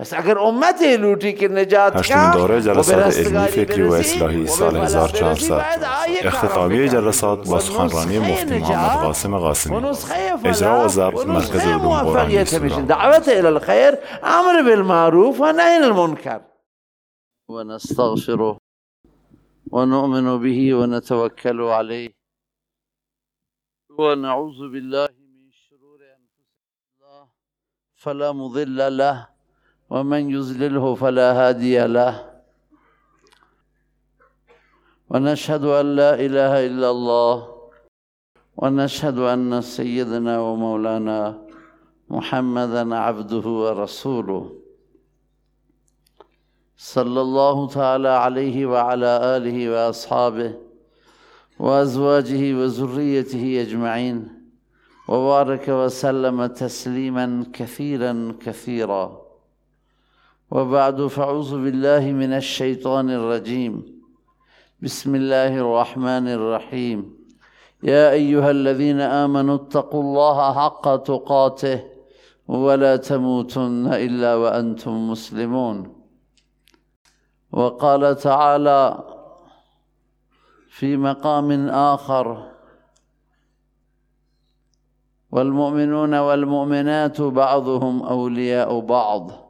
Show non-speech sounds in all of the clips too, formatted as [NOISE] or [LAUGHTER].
پس اگر امت لوتی که نجات هشتمین دوره جلسات علمی فکری و اصلاحی سال 1400 اختتامیه جلسات با سخنرانی مفتی محمد قاسم قاسمی. اجرا و ضبط مرکز علوم قرآنی دعوت إلى الخير أمر بالمعروف و نهی المنکر. و نستغفره و نؤمن به و نتوکل علیه و نعوذ بالله من شرور انفسنا. فلا مضل له ومن يزلله فلا هادي له. ونشهد أن لا إله إلا الله. ونشهد أن سيدنا ومولانا محمدا عبده ورسوله. صلى الله تعالى عليه وعلى آله وأصحابه وأزواجه وذريته أجمعين. وبارك وسلم تسليما كثيرا كثيرا. وبعد فأعوذ بالله من الشيطان الرجيم. بسم الله الرحمن الرحيم. يا أيها الذين آمنوا اتقوا الله حق تقاته ولا تموتن إلا وأنتم مسلمون. وقال تعالى في مقام آخر والمؤمنون والمؤمنات بعضهم أولياء بعض.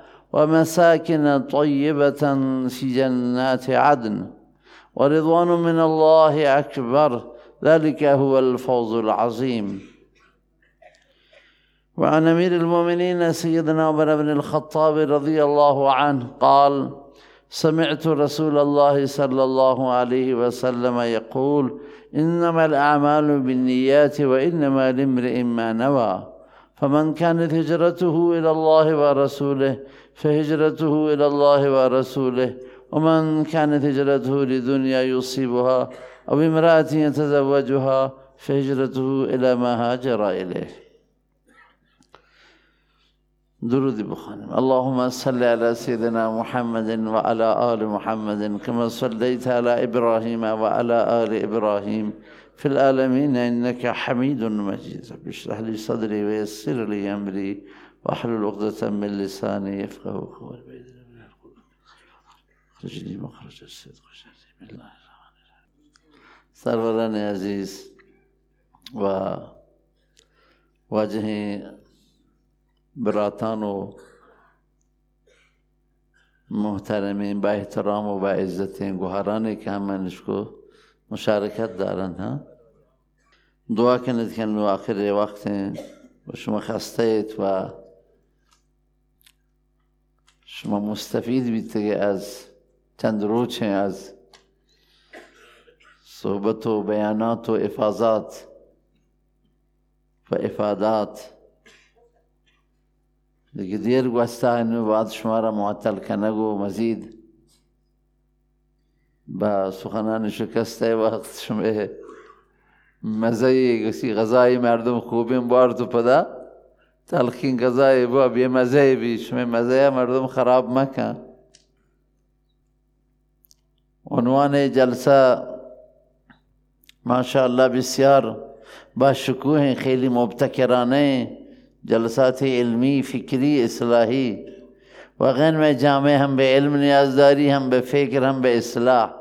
ومساكن طيبة في جنات عدن. ورضوان من الله أكبر. ذلك هو الفوز العظيم. وعن أمير المؤمنين سيدنا عمر بن الخطاب رضي الله عنه قال سمعت رسول الله صلى الله عليه وسلم يقول إنما الأعمال بالنيات وإنما لامرئ ما نوى. فمن كانت هجرته إلى الله ورسوله فهجرته إلى الله ورسوله. ومن كانت هجرته لدنيا يصيبها أو امرأة يتزوجها فهجرته إلى ما هاجر إليه. درود بخانم اللهم صل على سيدنا محمد وعلى آل محمد كما صليت على إبراهيم وعلى آل إبراهيم. في العالمين إنك حميد مجيد. اشرح لي صدري ويسر لي أمري واحلل عقدة من لساني يفقه قولي. بإذن الله اخرجني مخرج الصدق بسم الله الرحمن الرحيم. سروران عزیز و واجه براتان و محترمین با احترام و با عزت گوهرانی که مشارکت دارن ها؟ دعا کنید که آخر وقت و شما خسته و شما مستفید بیید از چند روچه از صحبت و بیانات و افاظات و افادات. دیگه دیر گوسته اینو بعد شما را معطل کنگ و مزید. با سخنان شکسته وقت شما مزه غذای مردم خوبیم بار تو پدا. تلخین غذای با بی مزه بی شما مزه مردم خراب مکن. عنوان جلسه ماشاءالله بسیار با شکوه خیلی مبتکرانه جلسات علمی، فکری، اصلاحی. و غنم جامعه هم به علم نیازداری هم به فکر هم به اصلاح.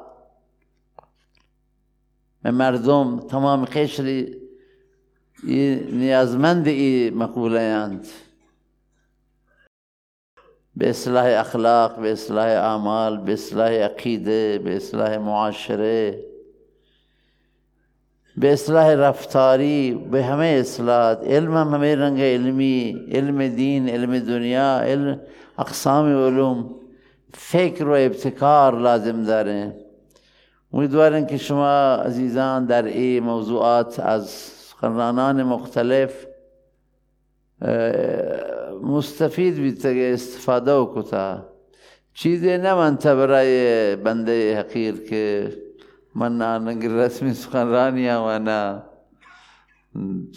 به مردم تمام قشری نیازمند ای مقوله اند به اصلاح اخلاق به اصلاح اعمال به اصلاح عقیده به اصلاح معاشره به اصلاح رفتاری به همه اصلاحات علم هم همه رنگ علمی علم دین علم دنیا علم اقسام علوم. فکر و ابتکار لازم داره. امیدوارم که شما عزیزان در این موضوعات از سخنرانان مختلف مستفید بیت استفاده وکتا چیزی نمانتا برای بنده حقیر که من نانگ رسمی سخنرانی و نه.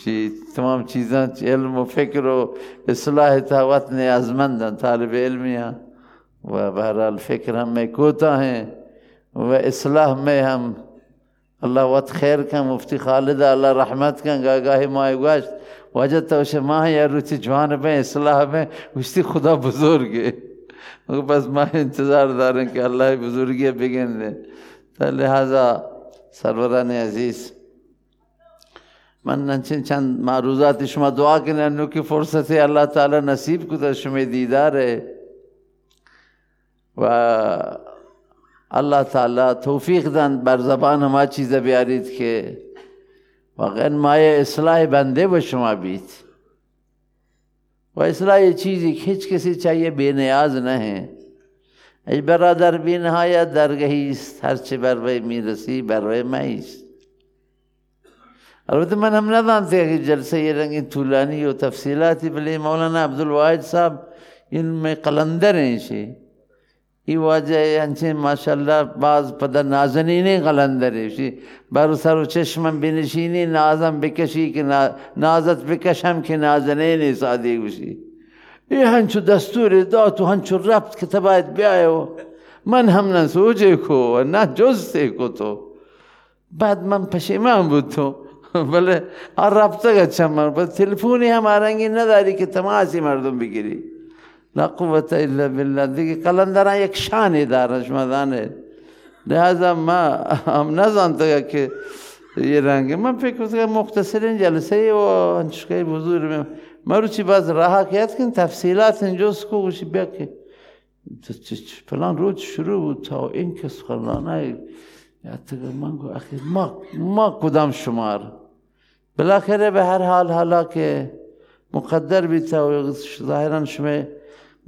چی، تمام چیزان علم و فکر و اصلاح تاوت نیازمندن طالب علمی و بہرحال فکر ہم میں کوتا ہیں. و اصلاح میں ہم اللہ وقت خیر کا مفتی خالد اللہ رحمت کا گاہ گاہ ماہ گوشت وجد تو ماہ یا روچی جوان میں اصلاح میں گوشتی خدا بزرگ بس ماہ انتظار داریں کہ اللہ بزرگی بگن دے لہذا سروران عزیز من ننچن چند معروضات شما دعا کنن انو کی فرصت اللہ تعالی نصیب کو شما دیدار ہے و الله تعالی توفیق دن بر زبان ما چیز بیارید که واقعا مایه اصلاح بنده به شما بید و اصلاح چیزی که هیچ کسی چاہیے بے نیاز ہے ای برادر بی نهایت درگهی است. هرچه بر وی می‌رسی بر وی مایست البته من هم ندانته که جلسه یه رنگی طولانی و تفصیلاتی بلی مولانا عبدالواحد صاحب علم قلندر ہیں ای واجه انچه ماشاءالله باز پدر نازنینی قلندری شی بر سر چشمم بنشینی نازم بکشی که نازت بکشم که نازنینی سادی گوشی ای هنچو دستور دا تو هنچو ربط که تباید بیایو من هم نه سوجه کو نه جزته کو تو بعد من پشیمان بود تو بله ربطه گچم من تلفونی هم آرنگی نداری که تماسی مردم بگیری لا قوة الا بالله. دیگه قلندران یک شانی دارن شما دانه لہذا ما هم نزانتا که یه رنگ. من فکر کنم مختصرین جلسه و انچکای بزرگ. ما رو چی باز راه کیت کن تفصیلات اینجاست کو گوشی بیا که فلان روز شروع بود تا این که سخنرانه یا من گو اخیر ما ما کدام شمار بالاخره به هر حال حالا که مقدر بیتا و ظاهرا شما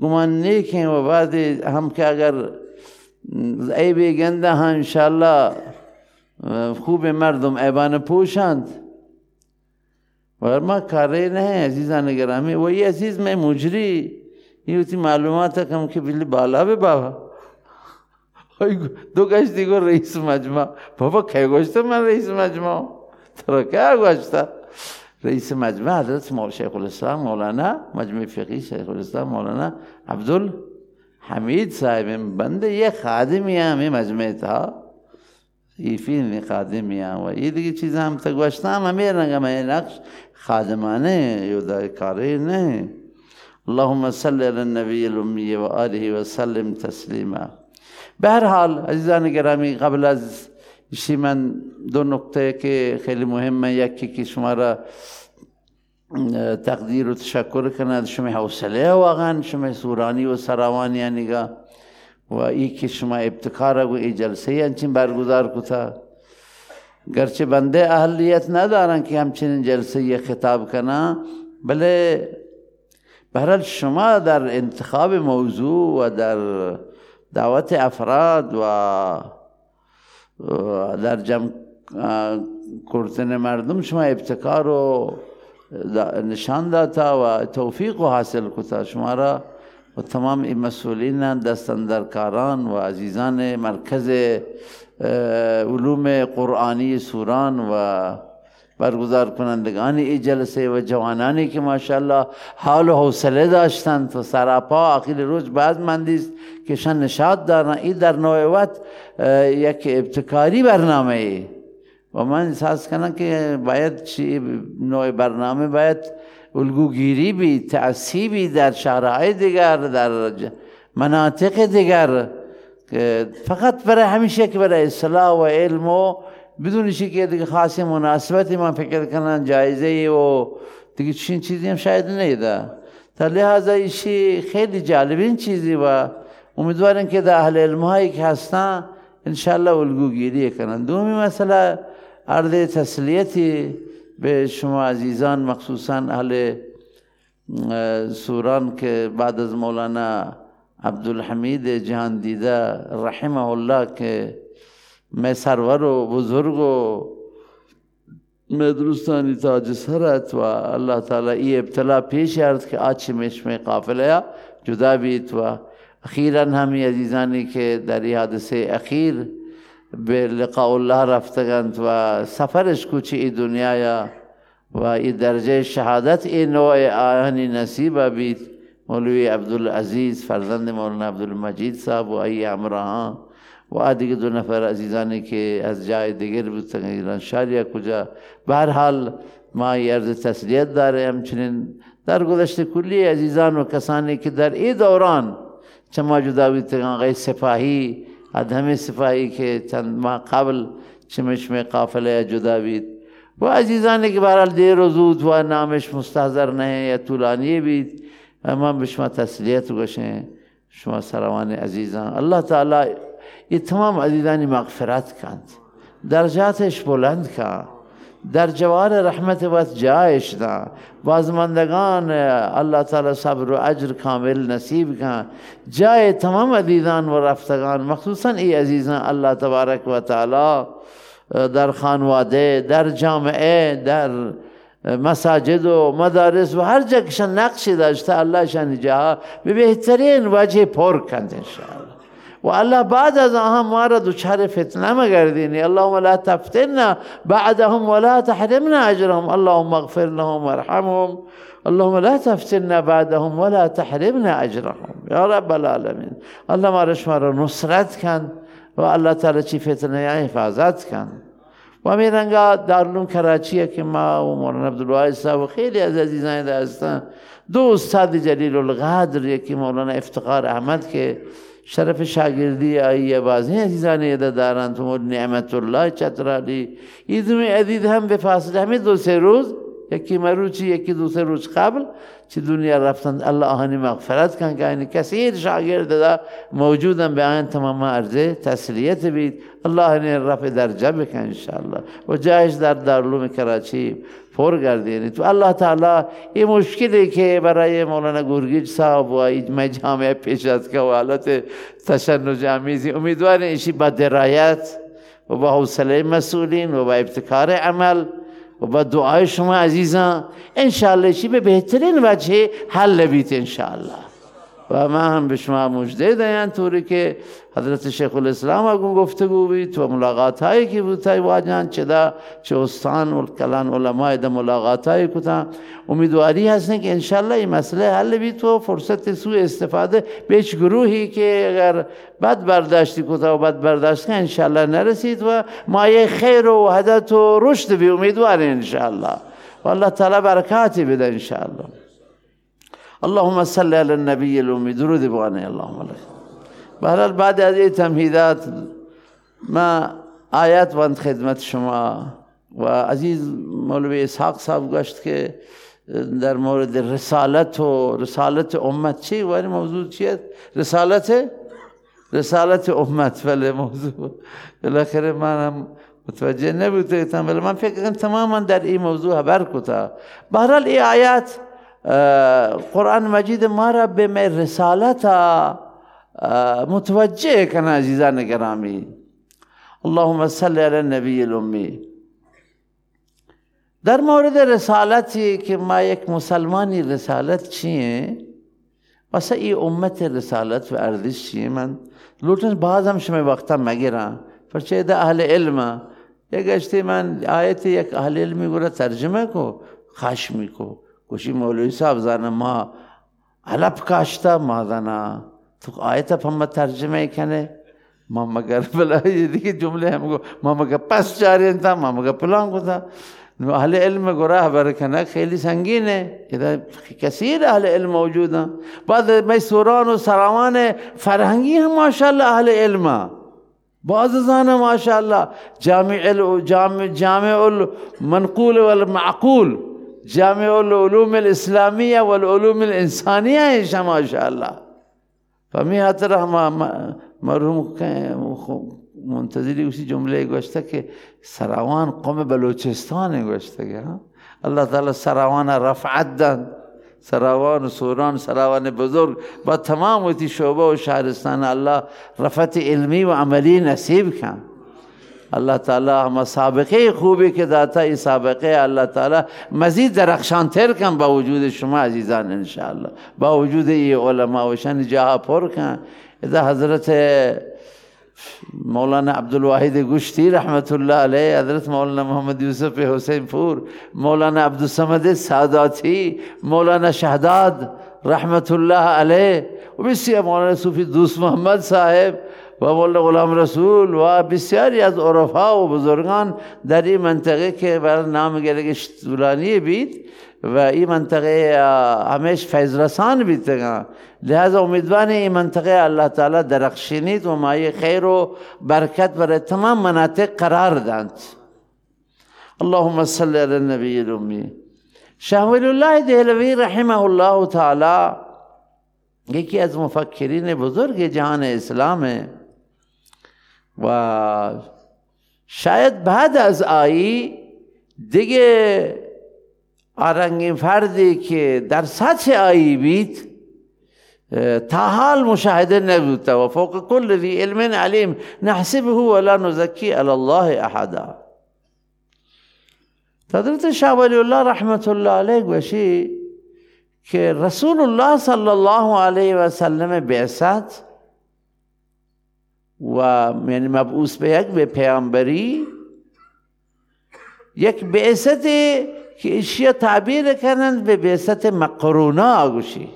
گمان نیک ہیں و بعد ہم کہ اگر عیب گنده ها انشاءالله خوب مردم عیبان پوشند. و ما کاری نه عزیزان گرامی. و یہ عزیز میں مجری. یہ ہوتی معلومات کم کہ بلی بالا به بابا. دو گشتی گو رئیس مجمع. بابا که گشتا من رئیس مجمع؟ ترا که گشتا رئیس مجمع حضرت شیخ الاسلام مولانا مجمع فقی شیخ الاسلام مولانا عبدالحمید صاحب بنده یه خادمی هم مجمع تا. ایفین خادمی هم. و یه دیگه چیز هم تگوشتم همه رنگم نقش. خادمانه یودا کاری نه. اللهم صل علی النبی الامی و آله و سلم تسلیما. به هر حال عزیزان گرامی قبل از ایشی من دو نکته که خیلی مهمه یکی که شما را تقدیر و تشکر کند شما حوصله واقعا شما سورانی و سراوانی نگاه و ای که شما ابتکار و ای جلسه انچین برگزار کتا گرچه بنده اهلیت ندارن که همچنین جلسه خطاب کنن بله بهرحال شما در انتخاب موضوع و در دعوت افراد و در جمع کردن مردم شما ابتکار و نشان داتا و توفیق و حاصل کتا شما را و تمام این مسئولین دستندرکاران و عزیزان مرکز علوم قرآنی سوران و برگزار کنندگان ای جلسه و جوانانی که ماشاءالله حال و حوصله داشتند و سراپا آخر روز بعد مندیست که شن نشاط دارن. ای در نوع وقت یک ابتکاری برنامه ای. و من احساس کنم که باید چی نوع برنامه باید الگوگیری بی تعصیبی در شهرهای دیگر در مناطق دیگر. فقط برای همیشه که برای اصلاح و علم و بدون که دیگه خاصی مناسبتی من فکر کنم جایزه و دیگه چین چیزی هم شاید نیده. تا لحاظه ایشی خیلی جالبین چیزی و امیدوارم که در اهل علم هایی که هستن انشاءالله الگوگیری کنن. دومی مسئله عرض تسلیتی به شما عزیزان مخصوصا اهل سوران که بعد از مولانا عبدالحمید جهان دیده رحمه الله که سرور و بزرگ و میں درستانی تاج سرت و اللہ تعالی ای ابتلا پیش آرد که آچی مشم قافله جدا بیت و اخیرا همی عزیزانی که در این حادثه اخیر به لقاء الله رفتگند و سفرش کوچی ای دنیا و این درجه شهادت این نوع آهنی نصیب بید مولوی عبدالعزیز فرزند مولانا عبدالمجید صاحب و ای امرها و دیگه دو نفر عزیزانی که از جای دیگر بودن ایران شهر کجا. به هر حال ما عرض تسلیت داره همچنین در گذشت کلی عزیزان و کسانی که در این دوران چما جدا بیتگان آقای سپاهی ادهم سپاهی که چند ماه قبل چمشم قافله جدا بید و عزیزانی که برحال دیر و زود و نامش مستحضر نه یا طولانی بید ما به شما تسلیت گوشه شما سروان عزیزان. الله تعالی این تمام عزیزانی مغفرت کند. درجاتش بلند کند در جوار رحمت و جایش ده. بازماندگان الله تعالی صبر و اجر کامل نصیب کن. جای تمام عزیزان و رفتگان مخصوصا ای عزیزان الله تبارک و تعالی در خانواده در جامعه در مساجد و مدارس و هر جا که نقشی داشته الله شان جا به بهترین وجه پر کند انشاءالله. و الله بعد از آنها ما را دچار فتنه مگردینی اللهم لا تفتنا بعدهم ولا تحرمنا اجرهم. اللهم اغفر لهم وارحمهم. اللهم لا تفتنا بعدهم ولا تحرمنا اجرهم. یا رب العالمین. الله ما را نصرت کن و الله تعالی چی فتنه حفاظت کن. و میرنگا دارلون کراچی که ما و مولانا عبدالواحد صاحب و خیلی از عزیزان هستن. دو استاد جلیل القدر یکی مولانا افتقار احمد که شرف شاگردی آئی بازی عزیزان یده دارن تو نعمت الله چترالی ایدوم عدید هم به فاصله همه دو روز یکی مروچی یکی دو روز قبل چی دنیا رفتند الله آهانی مغفرت کن که این کثیر شاگرد دا موجودن. به آن تمام عرضه تسلیت بید. الله آهانی رفع درجه بکن انشاءالله. و جایش در دارلوم کراچی. پر گردینی تو الله تعالی این مشکلی که برای مولانا گرگیج صاحب و اجماع جامعه پیش از که و حالت تشنج امیزی امیدوار ایشی با درایت و با حوصله مسئولین و با ابتکار عمل و با دعای شما عزیزان انشاءالله چی به بهترین وجه حل بیت انشاءالله. و ما هم به شما مجده دیان طوری که حضرت شیخ الاسلام اگون گفتگو بید و ملاقات هایی که بود تای واجان چه دا چه استان و کلان علماء دا ملاقات هایی کتا امیدواری هستن که انشالله این مسئله حل بید و فرصت سو استفاده بیچ گروهی که اگر بد برداشتی کتا و بد برداشت که انشالله نرسید و مایه خیر و وحدت و رشد بی امیدواری انشالله. و الله تعالی برکاتی بده انشالله. اللهم صل على النبي الأمي درود بغاني اللهم لك بهرحال بعد از این تمهیدات ما آیات وند خدمت شما و عزیز مولوی اسحاق صاحب گشت که در مورد رسالت و رسالت امت چی؟ ولی موضوع چیه؟ رسالت؟ رسالت امت. ولی موضوع. بالاخره منم متوجه نبودم ولی من فکر کنم تماما در این موضوع خبر کتا بهرحال این آیات قرآن مجید ما را به رسالت متوجه کنه عزیزان گرامی اللهم صل علی النبی الامی در مورد رسالتی که ما یک مسلمانی رسالت چیه واسه ای امت رسالت و ارزش چیه من لوتن بعض هم شما وقتا مگیرم پرچه ده اهل علم یک اشتی من آیت یک اهل علمی گوره ترجمه کو خشمی کو گوشی مولوی صاحب زن ما علب کاشتا ما زنا تو آیت هم ترجمه کنه. ما مگر [LAUGHS] بلا دیگه جمله هم ما مگر پس جاری انتا ما مگر پلان نو اهل علم گراه برکنه خیلی سنگینه. کثیر اهل علم موجودن بعد میسوران و سرامان فرهنگی هم ماشاءالله اهل علم. بعض زانه ماشاءالله جامع جامع جامع المنقول والمعقول جامع العلوم الاسلامیه والعلوم الانسانیه ایشا ماشاءالله فمی حتی ما مرحوم منتظری اسی جمله گوشته که سراوان قوم بلوچستان گوشته که الله تعالی سراوان رفعت دن سراوان سوران سراوان بزرگ با تمام وتی شعبه و شهرستان الله رفعت علمی و عملی نصیب الله تعالی همه سابقه خوبی که داتا ای سابقه الله تعالی مزید درخشان تر کن با وجود شما عزیزان انشاءالله. با وجود ای علماء و شن جاها پر کن. اذا حضرت مولانا عبدالواحد گشتی رحمت الله علیه حضرت مولانا محمد یوسف حسین پور مولانا عبدالسمد ساداتی مولانا شهداد رحمت الله علیه و بسیار مولانا صوفی دوست محمد صاحب و مولانا غلام رسول و بسیاری از عرفا و بزرگان در این منطقه که بر نام گرگش طولانی بید و این منطقه همیش فیض رسان بیتگا لہذا امیدوان این منطقه الله تعالی درخشینید و مایه خیر و برکت برای تمام مناطق قرار داند اللهم صل علی النبی الامی. شهول الله دهلوی رحمه الله تعالی یکی از مفکرین بزرگ جهان اسلامه و شاید بعد از آیی دیگه آرنگین فردی که در سطح آیی بید تا حال مشاهده نبوده و فوق کل ذی علم علیم نحسبه ولا نزکی علی الله احدا. حضرت شاه ولی الله رحمت الله علیه گوشی که رسول الله صلی الله علیه و سلم بعثت و یعنی مبعوث به یک به پیامبری یک بعثت که اشیا تعبیر کنند به بعثت مقرونا آگوشی.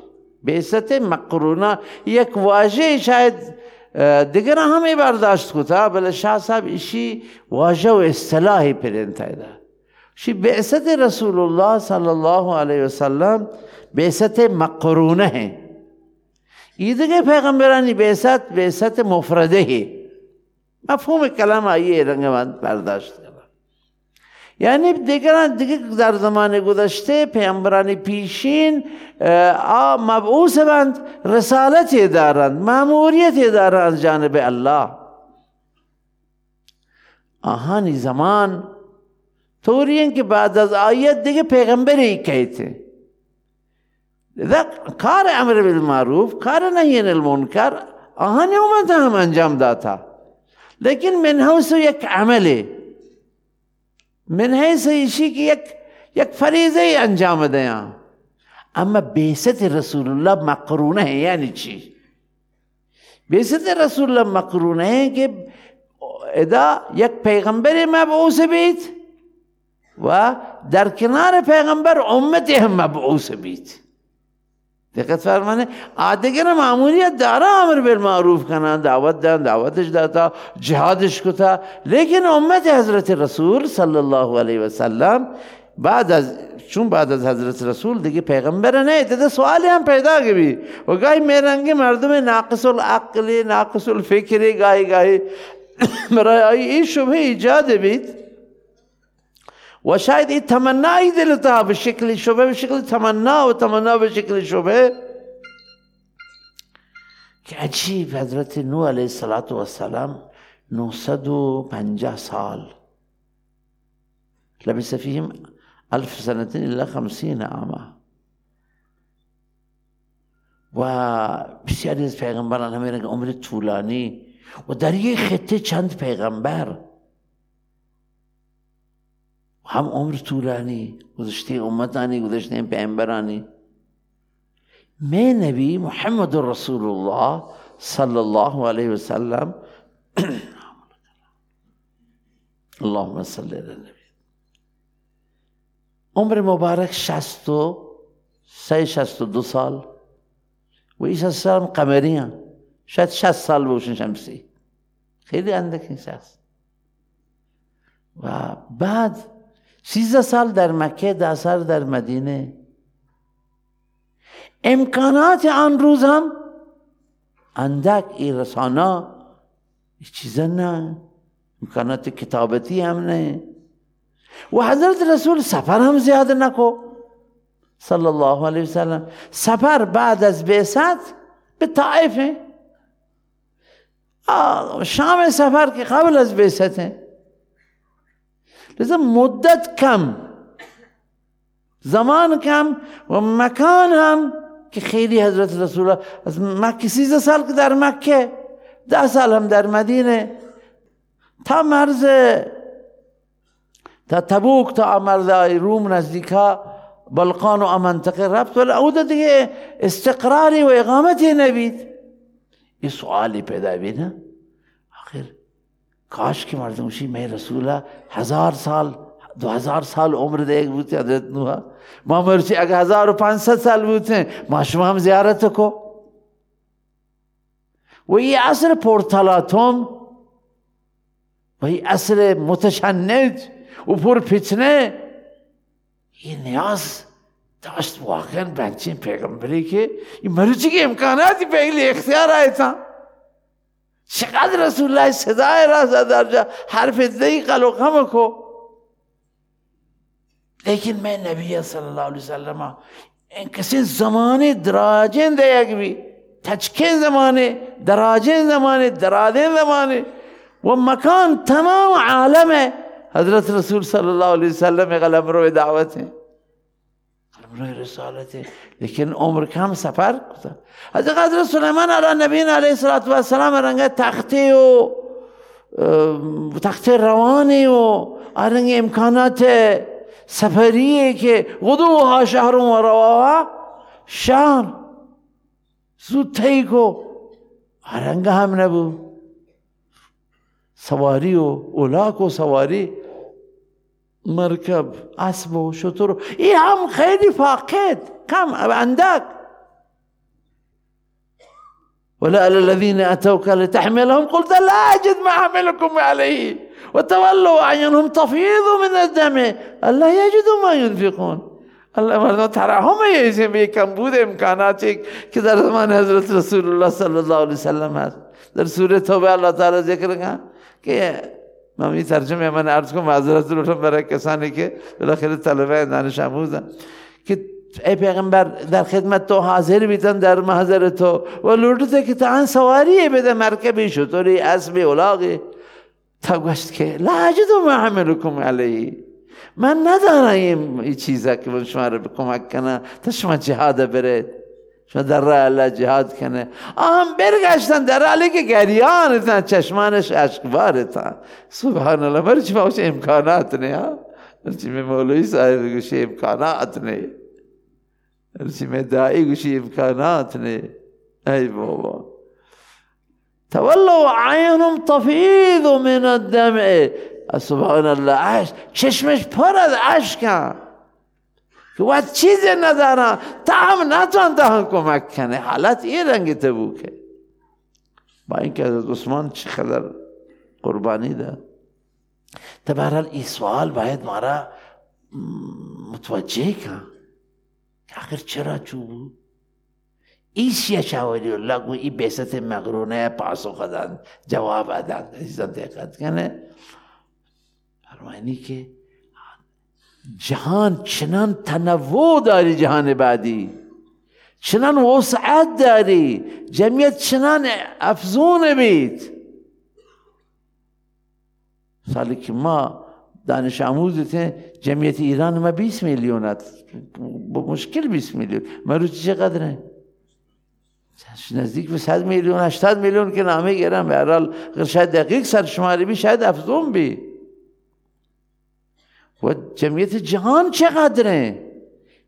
بعثت مقرونا یک واژه شاید دیگر همه برداشت کتا بله شاه صاحب ایشی واژه و اصطلاحی پرنتایده شی بعثت رسول الله صلی الله علیه وسلم بعثت مقرونه. یہ دیگه پیغمبرانی بعثت بعثت مفرده مفهوم کلام آیه رنگ من برداشت یعنی دیگران دیگه در زمان گذشته پیامبران پیشین مبعوث بند رسالتی دارند ماموریتی دارند جانب الله. آهانی زمان طوری که بعد از آیت دیگه پیغمبری کهیته کار أمر بالمعروف کار نهی المنکر آهانی اومد هم أنجام داتا. لیکن من حوث یک عمله من حیث ایشی که یک یک فریضه أنجام دیا أما بیست رسول الله مقرونة ہے یعنی چی بیست رسول الله مقرونة ہے کہ ادا یک پیغمبر مبعوث بیت و در کنار پیغمبر امت هم مبعوث بیت دقت فرمانه. آدگر معمولیت داره امر بالمعروف کنن دعوت دن دعوتش داتا جهادش کتا. لیکن امت حضرت رسول صلی الله علیه و سلم بعد از چون بعد از حضرت رسول دیگه پیغمبر نه ده سوالی هم پیدا گبی و گاهی میرنگی مردم ناقص العقلی ناقص الفکری گاهی گاهی [COUGHS] برای این شبه ایجاد بید و شاید این تمنایی دلتا به شکل شبه به شکل تمنا و تمنا به شکل شبه. که عجیب حضرت نو علیه السلام 950 سال. لبس فيهم ألف سنة إلا خمسين عاما. و بسیاری از پیغمبران همین عمر طولانی و در یک خطه چند پیغمبر. هم عمر طولانی گذشته امتانی گذشته پیامبرانی. میں نبی محمد رسول الله صلی الله علیه وسلم. [CLEARS THROAT] اللهم صل علی النبی عمر مبارک شست و سه شست و دو سال. و عیسی السلام قمری هم شاید شست سال بوشن شمسی. خیلی اندک این شست و بعد سیزده سال در مکه ده سال در مدینه. امکانات آن روز هم اندک ای رسانا چیزا نه. امکانات کتابتی هم نه. و حضرت رسول سفر هم زیاد نکو. صلی الله علیه وسلم. سفر بعد از بیست به طائفه. شام سفر که قبل از بیسته لذا مدت کم زمان کم و مکان هم که خیلی حضرت رسول از مکه سیزه سال که در مکه ده سال هم در مدینه تا مرز تا تبوک تا مرز روم نزدیکا بلقان و منطقه رفت. ولی او دیگه استقراری و اقامتی نبید. یه سوالی پیدا بینه کاش کہ مردم اسی میں رسولہ ہزار سال، دو ہزار سال عمر دے بوتے حضرت نوح۔ ما مرچی اگر ہزار و پانچ سات سال بوتے ما شما ہم زیارت کو۔ وہی عصر پورتالاتوم وہی عصر متشنج و پر فتنے یہ نیاز داشت واقعا بنچین پیغمبری کے، یہ مرچی کے امکانات ہی پہلے اختیار آئے تھا۔ چقدر رسول الله صدای را در جا حرف دی قلق هم کو۔ لیکن میں نبی صلی اللہ علیہ وسلم این کسی زمان دراجین دیگ بی تچکین زمانه دراجین زمانه درادین زمانه و مکان تمام عالمه حضرت رسول صلی اللہ علیہ وسلم قلم رو دعوت ہے قلم رو رسالت ہے لیکن عمر کم سفر کتا حضرت حضرت سلیمان علی نبی علیہ السلام رنگ تختی و تخت روانی و رنگ امکانات سفریه که غدوها شهر و رواها شهر. زود تایی کو رنگ هم نبود. سواری و اولاک و سواری مرکب اسب و شطور. این هم خیلی فاقد. کم اندک. ولا الذين اتوك لتحملهم قلت لا اجد ما احملكم عليه وتولوا اعينهم تفيض من الدم. الا يجدوا ما ينفقون. الله مردم ترحم ایسه به کمبود امکاناتی که در زمان حضرت رسول الله صلی الله علیه وسلم. هست در سورة توبة الله تعالی ذکر کرد که من این ترجمه من عرض کنم معذرت رو برای کسانی که بالاخره طلبه دانش آموزن که ای پیغمبر در خدمت تو حاضر بیتن در محضر تو و لورده که تا سواری بده مرکبی شطوری اسب اولاغی تا گوشت که لا اجدو ما حملکم علیه. من ندارم این چیزا که شما رو کمک کنه تا شما جهاد برید شما در راه الله جهاد کنه. آهم برگشتن در حالی که گریان چشمانش اشکبارتن سبحان الله برای چی باشه امکانات ها چی می مولوی صاحب گوشی امکانات نه؟ چی می دائی گوشی امکانات نه؟ ای بابا. تولوا عینهم تفیض من الدمع. سبحان الله عشق چشمش پر از عشق که وقت چیزی ندارن تا هم نتوان تا کمک کنه. حالت این رنگ تبوکه با اینکه حضرت عثمان چقدر قربانی ده. تبرال این سوال باید مارا متوجه کن. آخر چرا چو بود؟ ایش شاوری الله گو ای بیست مغرونه پاسخ دادن جواب دادن. عزیزان دقت کنه. فرمانی که جهان چنان تنوع داری جهان بعدی. چنان وسعت داری. جمعیت چنان افزون بید. سالی که ما دانش آموز جمعیت ایران ما 20 میلیون است. مشکل 20 میلیون. مروچی چقدره؟ نزدیک به 100 میلیون 80 میلیون که نامه گیرم به هر شاید دقیق سرشماری بی شاید افزون بی. و جمعیت جهان چقدره؟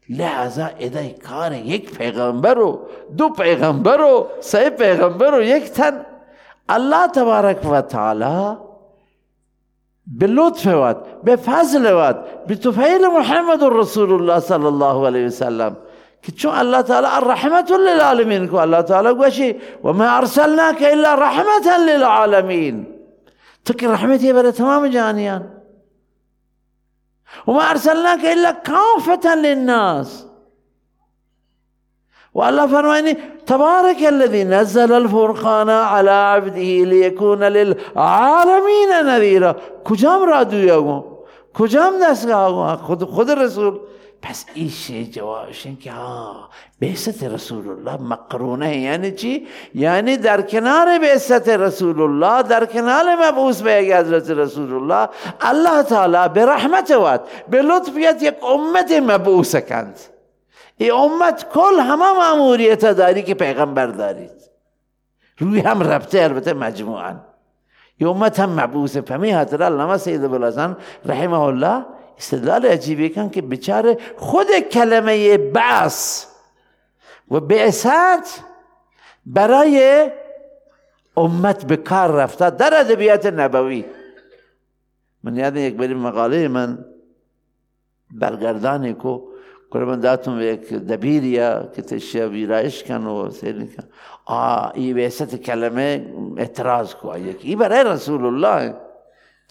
لحظه ادای کار یک پیغمبر و دو پیغمبر و سه پیغمبر و یک تن. الله تبارک و تعالی به لطف واد به فضل واد به توفیل محمد رسول الله صلی الله علیه وسلم. که چون الله تعالی الرحمت للعالمین کو الله تعالی گوشی و ما ارسلناک الا رحمتا للعالمین. تو که رحمتی برای تمام جانیان وما أرسلناك إلا كافة للناس. والله فرماني تبارك الذي نزل الفرقان على عبده ليكون للعالمين نذيرا. کجام رادویا گو کجام دستگاه خود خود رسول پس ایش جوابش که ها بعثت رسول الله مقرونه یعنی چی؟ یعنی در کنار بعثت رسول الله در کنار مبعوث به حضرت رسول الله الله تعالی به رحمت واد به لطفیت یک امت مبعوث کند. این امت کل همه معمولیت داری که پیغمبر دارید. روی هم ربطه البته مجموعا. یه امت هم مبعوثه فمی هاتر علامه سید بلازن رحمه الله استدلال عجیبی کن که بچار خود کلمه بعث و بعثت برای امت به کار رفته در ادبیات نبوی. من یاد یک بری مقاله من برگردانی کو من داتم یک دبیریا که تشیا ویرایش کن و سیرین کن. آه ای بیست کلمه اعتراض کو. یک ای برای رسول الله.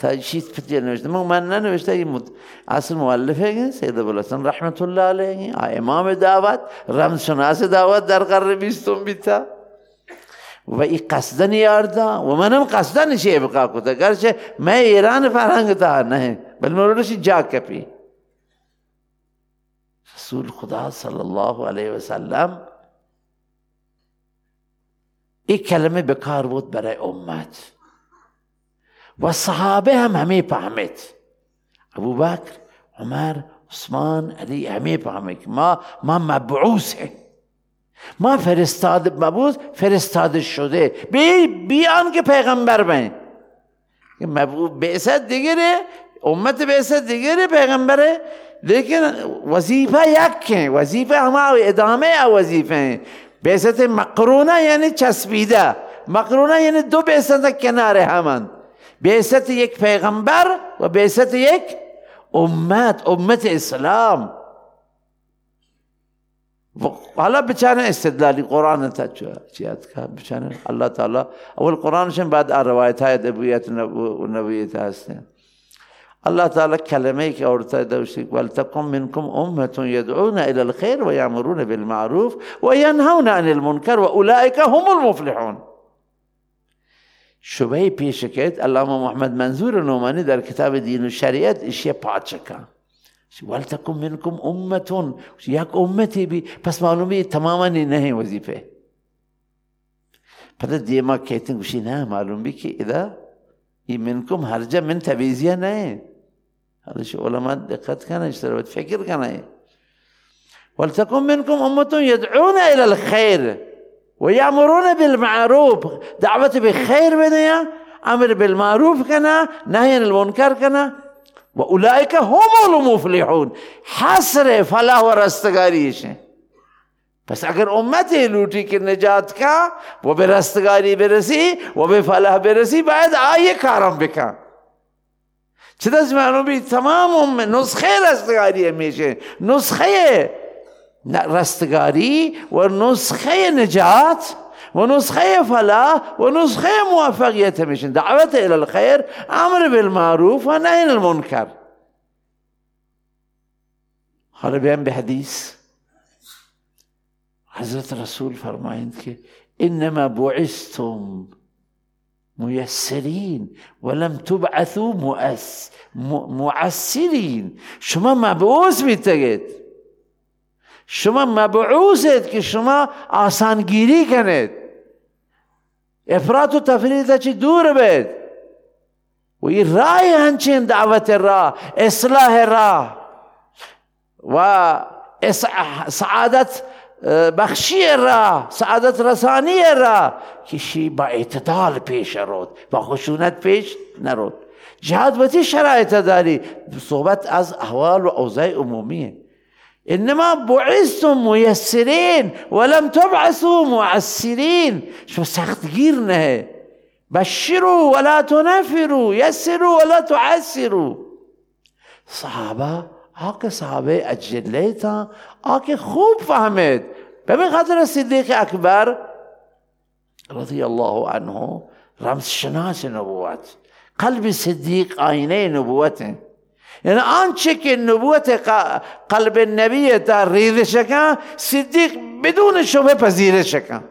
تا چیز پتی نوشته. من من ننوشته ای مد... اصل مؤلفه سید ابوالحسن رحمت الله علیه. امام دعوت. رمز شناس دعوت در قرن بیستم بیتا. و ای قصدن یاردا. و منم قصدن شی ابقا کتا. گرچه میں ایران فرهنگ تا نه. بل مرورشی جا کپی. رسول خدا صلی الله علیه وسلم این کلمه بکار بود برای امت. و صحابه هم همه فهمید. ابو بکر عمر عثمان علی همه فهمید ما ما مبعوثه. ما فرستاد مبعوث فرستاده شده. بی بیان که پیغمبر بین مبعوث بعثت دیگره امت بعثت دیگره پیغمبره. لیکن وظیفه یک وظیفه همه ادامه وظیفه. بعثت مقرونه یعنی چسبیده. مقرونه یعنی دو بعثت کنار همان. بعثت یک پیغمبر و بعثت یک امت امت اسلام. حالا بچانه استدلالی قرآن تا چیت که بچانه الله تعالی اول قرآنشن بعد روایت های دبویت و نبویت هستن الله تعالی کلمه که اورتا دوشی ولتکم منکم امة یدعون إلى الخير و یامرون بالمعروف و ینهون عن المنکر و اولئک هم المفلحون. شبه پیش کرد علامه محمد منظور نومانی در کتاب دین و شریعت اشیاء پاچکا ولتکم منکم امتون. یک امتی بی پس معلومی تماما نہیں وظیفه. پس دیما کہتے گوشی نه معلوم بی که اذا این منکم هرجا من تبیزیه نه هذا شو علماء دقت کنه اشترابت فکر کنه ولتكن منكم أمة يدعون إلى الخير ويأمرون بالمعروف. دعوة بخير بنيا أمر بالمعروف كنا نهي عن المنكر كنا. وأولئك هم المفلحون. حسر فلاح و رستگاریش پس اگر امت لوٹی که نجات کا و به رستگاری برسی و به فلاح برسی باید آیه کارم بکن. چه دست معلوم تمام نسخه رستگاری میشه. نسخه رستگاری و نسخه نجات و نسخه فلاح و نسخه موفقیت میشن. دعوت إلى الخیر أمر بالمعروف و نهی المنکر. حالا بیان به حدیث. حضرت رسول فرمایند که انما بعثتم میسرین ولم تبعثوا مؤس معسرین شما مبعوث میتگید. شما مبعوثید که شما آسانگیری کنید. افراط و تفرید چی دور بید؟ و این رای هنچین دعوت را اصلاح را و سعادت بخشی را سعادت رسانی را کشی با اعتدال پیش رود با خشونت پیش نرود. جهاد بتی شرایط داری؟ صحبت از احوال و اوضاع عمومیه. إنما بعثتم میسرین ولم تبعثوا معسرین شما سختگیر نه بشروا ولا تنفروا یسروا ولا تعسروا. صحابة آقا صحابة اجله تا آقا خوب فهمید ببین خاطر صدیق اکبر رضی الله عنه رمز شناس نبوت قلب صدیق آینه نبوته یعنی آنچه که نبوت قلب نبی تا ریده شکن صدیق بدون شبه پذیره شکن.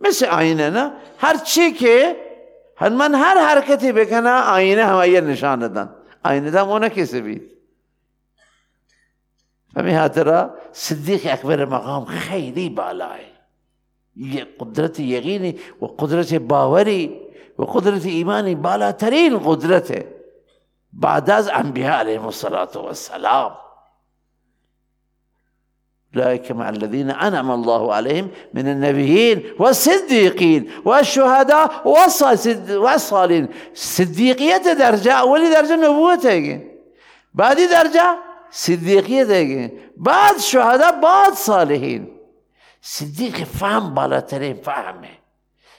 مثل آینه نه؟ هر چی که من هر حرکتی بکنه آینه همه نشان دادن. آینه دم اونه کسی بید فمی خاطر صدیق اکبر مقام خیلی بالاه قدرت یقینی و قدرت باوری و قدرت ایمانی بالاترین قدرته. بعد از انبیاء علیهم السلام أولئك مع الذين أنعم الله عليهم من النبيين والصديقين والشهداء والصالحين صدیقیت درجه اولی درجه نبوت بعدی درجه صدیقیت بعد شهداء بعد صالحین. صدیق فهم بالاترین فهمه.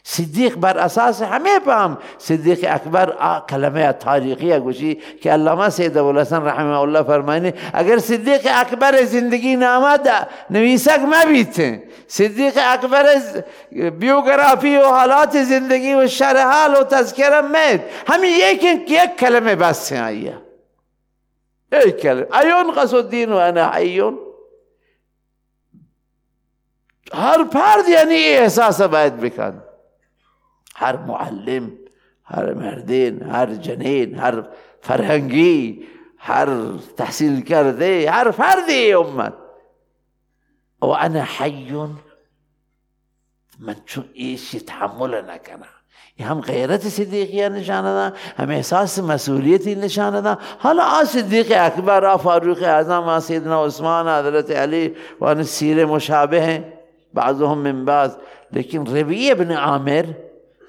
صدیق بر اساس همه فهم صدیق اکبر کلمه تاریخی گوشی که علامه سید ابوالحسن رحمه الله فرماینه اگر صدیق اکبر زندگی نامد نویسک مبیت. صدیق اکبر بیوگرافی و حالات زندگی و شرح حال و تذکره مید. همین یک یک کلمه بس آیه. یک کلمه. ایون قصد الدین و انا حیون. هر پرد یعنی احساس باید بکن. هر معلم هر مردین هر جنین هر فرهنگی هر تحصیل کرده هر فردی امت. و أنا حیون من چون ایشی تحمل نکنم. این هم غیرت صدیقیه نشانه هم احساس مسئولیتی نشانه ده حالا آ صدیق اکبر فاروق اعظم سیدنا عثمان حضرت علی و آن سیر مشابه بعضهم من بعض. لیکن ربیع ابن عامر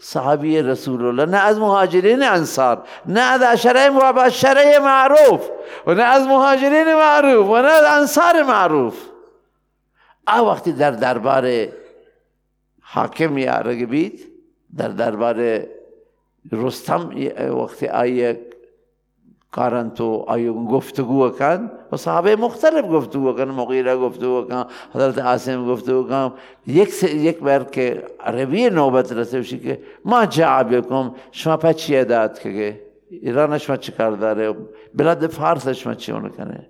صحابی رسول الله نه از مهاجرین انصار نه از عشره مبشره معروف و نه از مهاجرین معروف و نه از انصار معروف. آ وقتی در دربار حاکم یا رگبید در دربار رستم وقتی آیه کارن تو آیون گفتگو کن و صحابه مختلف گفتگو کن مغیره گفتگو کن حضرت عاصم گفتگو کن. یک یک بار که عربی نوبت رسه که ما جا بکم شما پا چیه که ایران شما چی کار داره؟ بلاد فارس شما چی اونو کنه؟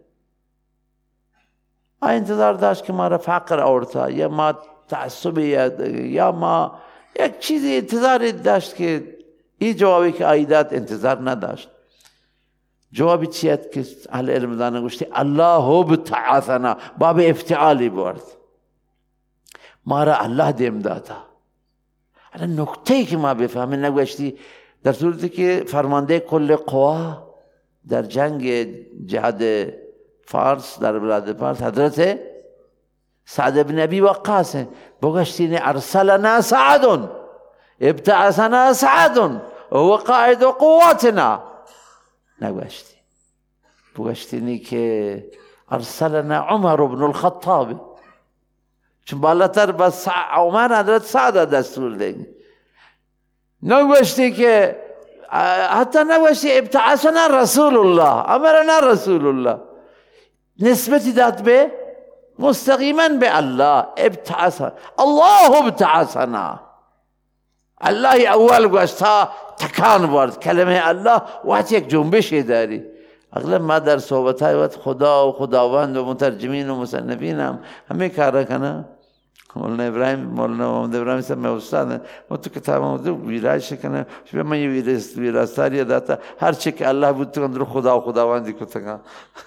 انتظار داشت که ما را فقر آورتا یا ما تعصب یا ما یک چیزی انتظار داشت که این جوابی که آیدات انتظار نداشت. جوابی چیت که اهل علم دانه گوشتی الله بتعاثنا باب افتعالی برد. ما را الله دیم داتا الان نکته که ما بفهمیم نگوشتی در صورتی که فرمانده کل قوا در جنگ جهاد فارس در بلاد فارس حضرت سعد بن ابی وقاص بگشتین ارسلنا سعد ابتعثنا سعد وهو قائد قواتنا. نگوشتی بگشتینی که ارسلنا عمر بن الخطاب. چون بالاتر بس عمر حضرت سعد دستور دیگه نگوشتی که حتی نگوشتی ابتعثنا رسول الله امرنا رسول الله. نسبتی داد به مستقیما به الله ابتعث الله ابتعثنا. الله اول گوشت تکان برد. کلمه الله وقت یک جنبشی داری اغلب ما در صحبت های وقت خدا و خداوند و مترجمین و مصنفین هم همه کار کنه مولانا ابراهیم مولانا محمد ابراهیم صاحب میں استاد. وہ تو کتاب میں ویراج شکنه. شبه من یه ویراستاری داتا. هر چی که الله بود تو اندر خدا و خداوندی کتگا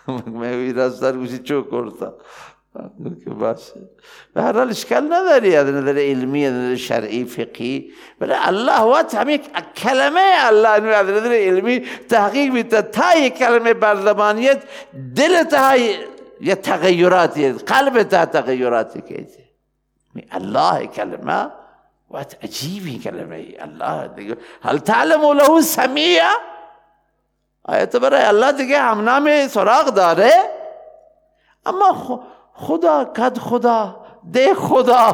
[LAUGHS] من ویراستار گوشی چو کرتا که باشه به هر حال اشکال نداری از نظر علمی از نظر شرعی فقهی. ولی الله وقت همین کلمه الله از نظر علمی تحقیق بیتا تا یک کلمه بر دل تا یه تغییراتی قلب تا تغییراتی که الله کلمه وقت عجیبی کلمه الله دیگه. هل تعلم له سمیع؟ آیت برای الله دیگه همنام سراغ داره. اما خدا کد خدا ده خدا.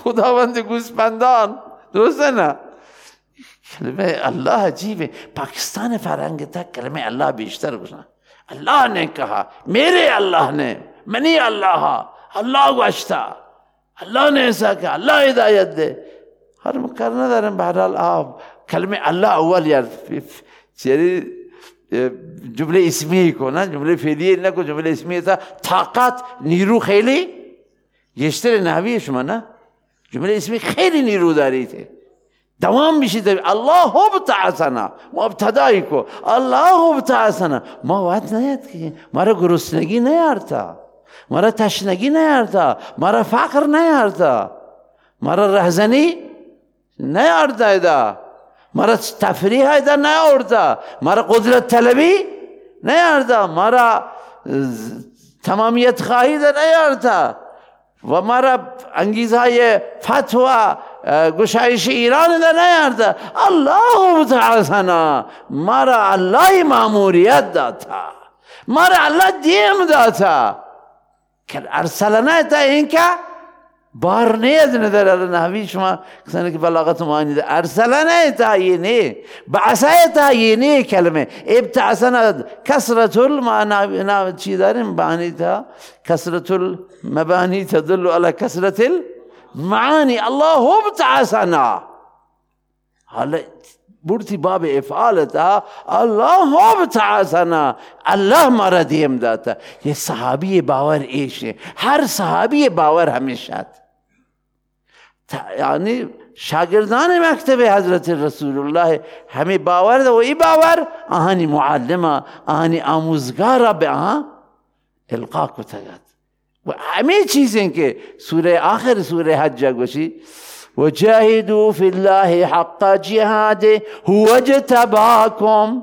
خداوند گوسپندان درسته نه؟ کلمه الله عجیبه. پاکستان فرنگ تا کلمه الله بیشتر گوشن. الله نے کہا میرے اللہ نے منی اللہ اللہ گوشتا. اللہ نے ایسا کہا اللہ ہدایت دے هر مکر ندارم بهرحال آب کلمه الله اول یعنی جمله اسمی کنه جمله فعلیه نکن جمله اسمی تا طاقت نیرو خیلی گشتر نحوی شما نه جمله اسمی خیلی نیرو داریته دوام بشید الله ابتعثنا ما ابتدایی کو۔ الله ابتعثنا ما وقت نیاد که ما را گرسنگی نیارتا ما را تشنگی نیارتا ما را فقر نیارتا ما را رهزنی نیارتا مرا تفریح در نیاورده مرا قدرت طلبی نیارده مرا تمامیت خواهی در نیارتا. و مرا انگیزه های فتوه گشایش ایران در نیارتا. الله متعالسنا مرا الله ماموریت داتا. مرا الله دیم داتا. که ارسلنا تا اینکه بار نیز نداره نحوی. شما کسانی که بلاغت معنی ارسلنا تعیینی. بعثای تعیینی کلمه. ابتعثنا کسرت المعنی چی داریم؟ مبانی تا کسرت المبانی تدل على کسرت المعانی الله ابتعثنا حالا بورتی باب افعالتا الله ابتعثنا الله ما دیم داتا یہ صحابی باور ایش ہے ہر صحابی باور ہمیشہ یعنی شاگردان مکتب حضرت رسول الله همه باور و ای باور آهانی معلمه آهانی آموزگار به آها؟ القا کتگد و همه چیزیں که سوره آخر سوره حج گوشی وجاهدوا في الله حق جهاده هو اجتباكم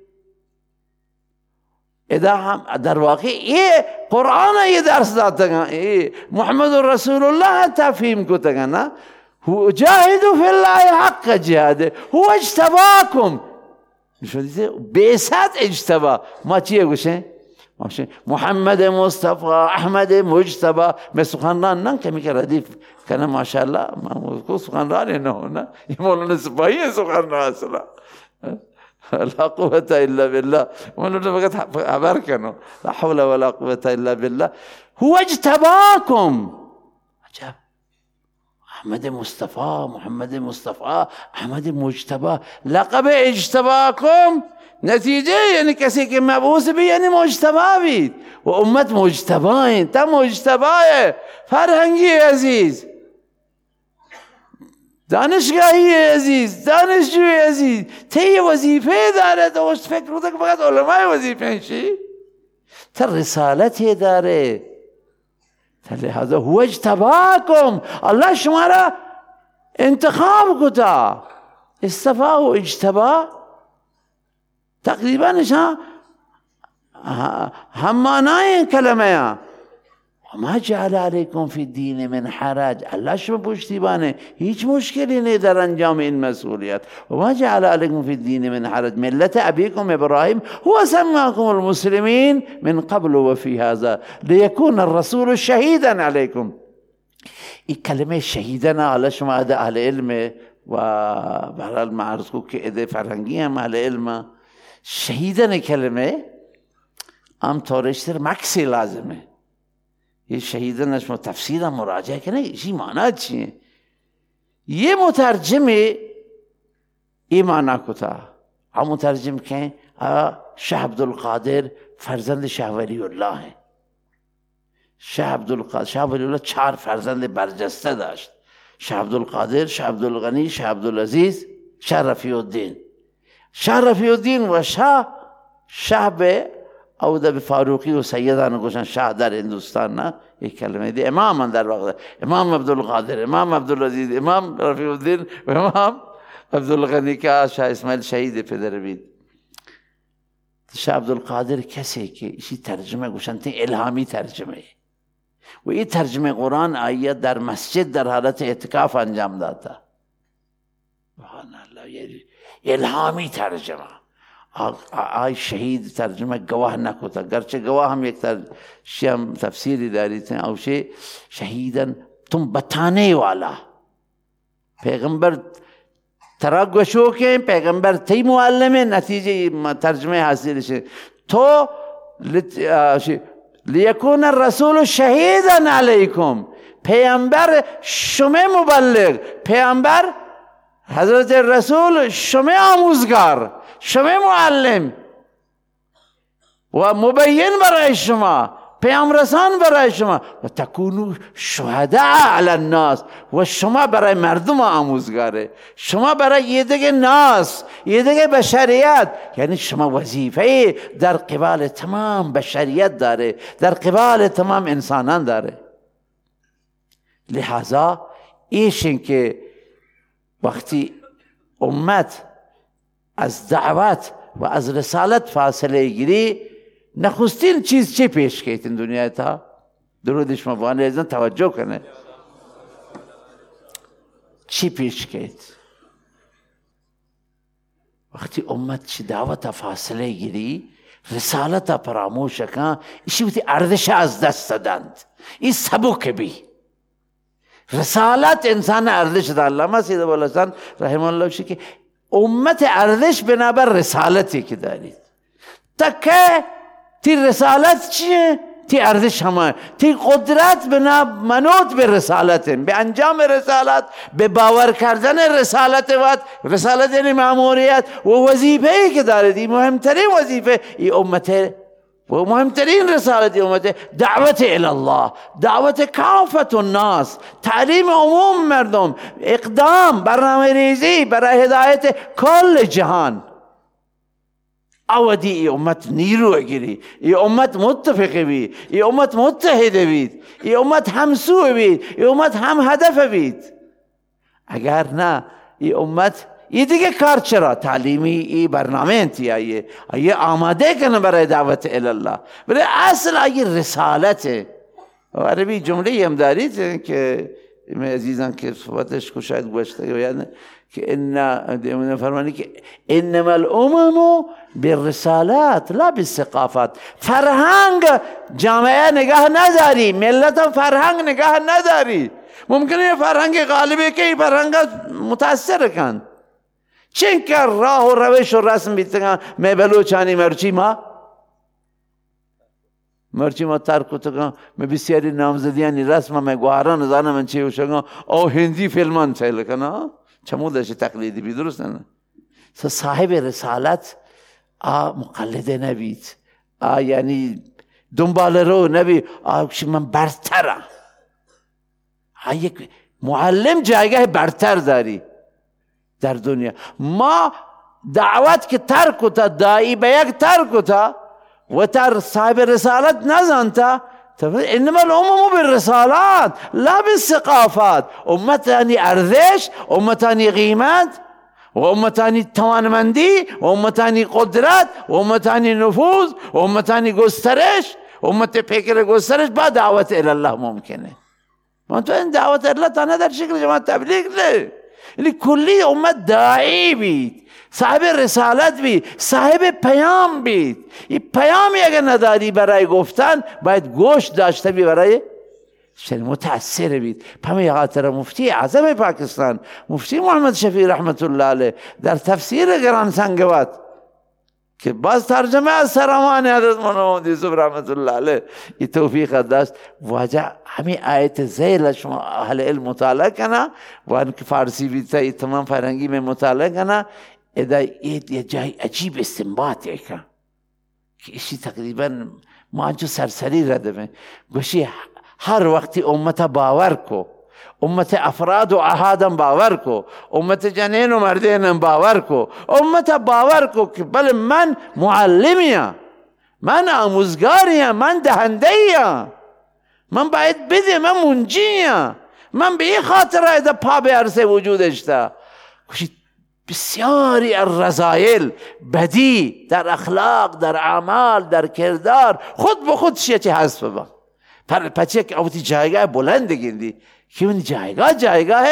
اذا هم در واقع یہ قرآن یہ درس داتا گا محمد رسول الله تفهیم کو تگا نا جاهدوا في الله حق جهاده هو اجتباكم شدیده بیست اجتبا. ما چیه گوشه؟ محمد مصطفى احمد مجتبى میں سخنران نہ کہ میں ردیف کنا ماشاءاللہ ما سخنران نہ یہ مولانا سپاہی ہے سخنران اصلا [LAUGHS] لا قوة إلا بالله. كانوا لا حول ولا قوة إلا بالله. هو اجتباكم. عجب. أحمد مصطفى محمد مصطفى أحمد مجتبى. لقب اجتباكم. نتیجه یعنی کسی که مبعوث بی یعنی مجتبا بید و امت مجتبا تا عزیز دانشگاهی عزیز دانشجوی عزیز. تی وظیفه داره تو فکر رو که فقط علمای وظیفه شی تا رسالتی داره. تا لحظه هو اجتباکم الله شما را انتخاب کتا. استفا و اجتبا. تقریبا هم معنای کلمه ما جعل علیکم فی الدین من حرج الله شما پشتیبانه. هیچ مشکلی نه در انجام این مسئولیت. و ما جعل علیکم فی الدین من حرج ملت ابیکم ابراهیم. هو سماکم المسلمین من قبل و فی هذا. لیکون الرسول شهیدا علیکم. این کلمه شهیدنا الله شما اهل علم و برحال معرض کو که اده فرنگی هم اهل علم. شهیدن کلمه هم تارشتر مکسی لازمه. یه شهیدان شما تفسیر مراجعه کنه ایشی معنی چیه؟ یه مترجم ای معنی کتا هم مترجم که شه عبدالقادر فرزند شه ولی الله شه عبدالقادر شه ولی الله چهار فرزند برجسته داشت. شه عبدالقادر شه عبدالغنی شه عبدالعزیز شه رفیع الدین شه رفیع الدین و شه شه به او ده فاروقی و سیدان گوشن شاه در هندوستان نه؟ یک کلمه دی. امام در واقع. امام عبدالقادر امام عبدالعزیز امام رفیع الدین و امام عبدالغنی که شاه اسماعیل شهید پدر بید. شاه عبدالقادر کسی که ایشی ترجمه گوشن الهامی ترجمه. و این ترجمه قرآن آیت در مسجد در حالت اعتکاف انجام داتا سبحان الله الهامی ترجمه. آی شهید ترجمه گواه نکوتا گرچه گواه هم یک شیم تفسیری داری او شی شهیدن تم بتانے والا. پیغمبر ترگوشو که پیغمبر تی معلم نتیجه ترجمه حاصل شه. تو لیکون الرسول شهیدا علیکم. پیغمبر شما مبلغ. پیغمبر حضرت رسول شما آموزگار. شما معلم. و مبین برای شما پیام رسان برای شما. و تکونو شهداء علی الناس. و شما برای مردم آموزگاره. شما برای یه دیگه ناس یه دیگه بشریت. یعنی شما وظیفه در قبال تمام بشریت داره. در قبال تمام انسانان داره. لحظا ایشن که وقتی امت از دعوت و از رسالت فاصله گیری نخستین چیز چی پیش کهید این دنیا تا؟ درودش مبانه ازن توجه کنه. چی پیش کهید وقتی امت چی دعوت فاصله گیری رسالت پراموش کن ایشی بودی ارزش از دست دادند. این سبک بی. رسالت انسان ارزش داد. علامه سید بولستان رحمه الله که امت ارزش بنابر رسالتی که دارید. تکه تی رسالت چیه؟ تی ارزش همه. تی قدرت بنا منوط به رسالت به انجام رسالت به باور کردن رسالت و رسالت یعنی معموریت و وظیفه ای که دارید این مهمترین وظیفه ای امت و مهمترین رسالت امت دعوت الله دعوت کافت الناس تعلیم عموم مردم إقدام برنامه ریزی برای هدایت کل جهان. اودی ای امت نیرو گیری ای امت متفق بید ای امت متحد بید ای امت همسو بید ای امت هم هدف اگر نه ای امت ای دیگه کار چرا تعلیمی ای برنامه انتی آیه آماده کنه برای دعوت الله برای اصل آیه رسالته. عربی جمله هم دارید که عزیزان که صحبتش کو شاید گوشته یعنی که ان فرمانی که انما الامم بالرسالات لا بالثقافات. فرهنگ جامعه نگاه نداری ملت فرهنگ نگاه نداری. ممکنه یه فرهنگ غالبه که فرهنگ متاثر کن. چین که راه و روش و رسم بیتگن می بلوچانی مرچی ما؟ مرچی ما ترک کتگن می بسیاری نامزدیانی رسم می گوهران زانه من چی وشگن او هندی فیلمان چیل چمو داشت تقلیدی بی درست نه؟ صاحب رسالت آ مقلده نبید آ یعنی دنبال رو نبی. آ من برترم. یک معلم جایگاه برتر داری. در دنیا. ما دعوت که ترک تا دایی به یک ترک تا و تر صاحب رسالت نزانتا انما الامم بالرسالات لا بالثقافات. امتانی ارزش امتانی قیمت و امتانی توانمندی و امتانی قدرت و امتانی نفوذ و امتانی گسترش. امت پیکر گسترش با دعوت الله ممکنه. من تو این دعوت الله تا در شکل جماعت تبلیغ نه. یعنی کلی امت داعی بید. صاحب رسالت بید. صاحب پیام بید. این پیامی اگر نداری برای گفتن باید گوش داشته بی برای شنی متاثر بید. پمی خاطر مفتی اعظم پاکستان مفتی محمد شفیع رحمت الله علیه در تفسیر گران سنگوات که باز ترجمه از سرمان حضرت مولانا یوسف رحمت الله علیه. این توفیق داشت واجه همین آیت زیل شما اهل علم مطالعه کنه. و که فارسی بیتا تمام فرنگی میں مطالعه کنه. ادا یه جای عجیب استنباط که که ایشی تقریبا ما جو سرسری رده گوشی هر وقتی امت باور کو. امت افراد و احادم باور کو امت جنین و مردینم باور کو. امت باور کو که بله من معلمیم من آموزگاریم من دهنده من باید بده من منجیم. من به این خاطر ایده پا به عرصه وجودش دا بسیاری رضایل بدی در اخلاق در اعمال در کردار خود به خود چیه چه حذف با پر پچه که اوتی جایگاه بلند گیندی. که جایگاه جایگاه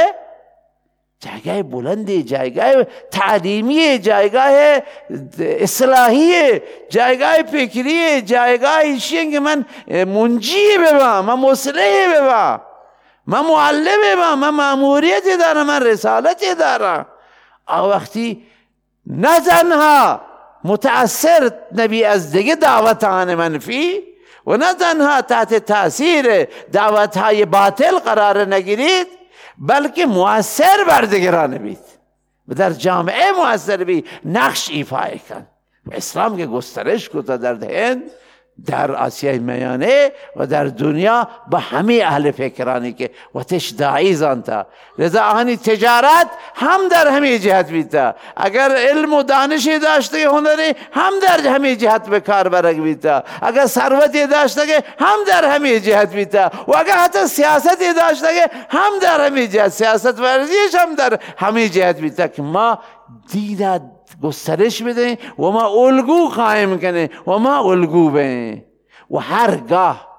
جایگاه بلندی جایگاه تعلیمی جایگاه اصلاحی جایگاه فکری جایگاه که من منجی ببا من مصلح ببا من معلم ببا من معموریت دارم من رسالت دارم. آه وقتی نه تنها متأثر نبی از دیگه دعوت منفی و نه تنها تحت تاثیر دعوت های باطل قرار نگیرید بلکه مؤثر بر دیگران بید. و در جامعه مؤثر بید نقش ایفای کن. اسلام که گسترش کتا در هند در آسیای میانه و در دنیا به همه اهل فکرانی که و تش داعی زانتا. لذا آهنی تجارت هم در همه جهت بیتا. اگر علم و دانشی داشته هنری هم در همه جهت به کار برگ بیتا. اگر ثروتی داشته هم در همه جهت بیتا. و اگر حتی سیاستی داشته هم در همه جهت سیاست ورزیش هم در همه جهت بیتا که ما دیده گسترش بده و ما الگو قائم کنه و ما الگو به. و هرگاه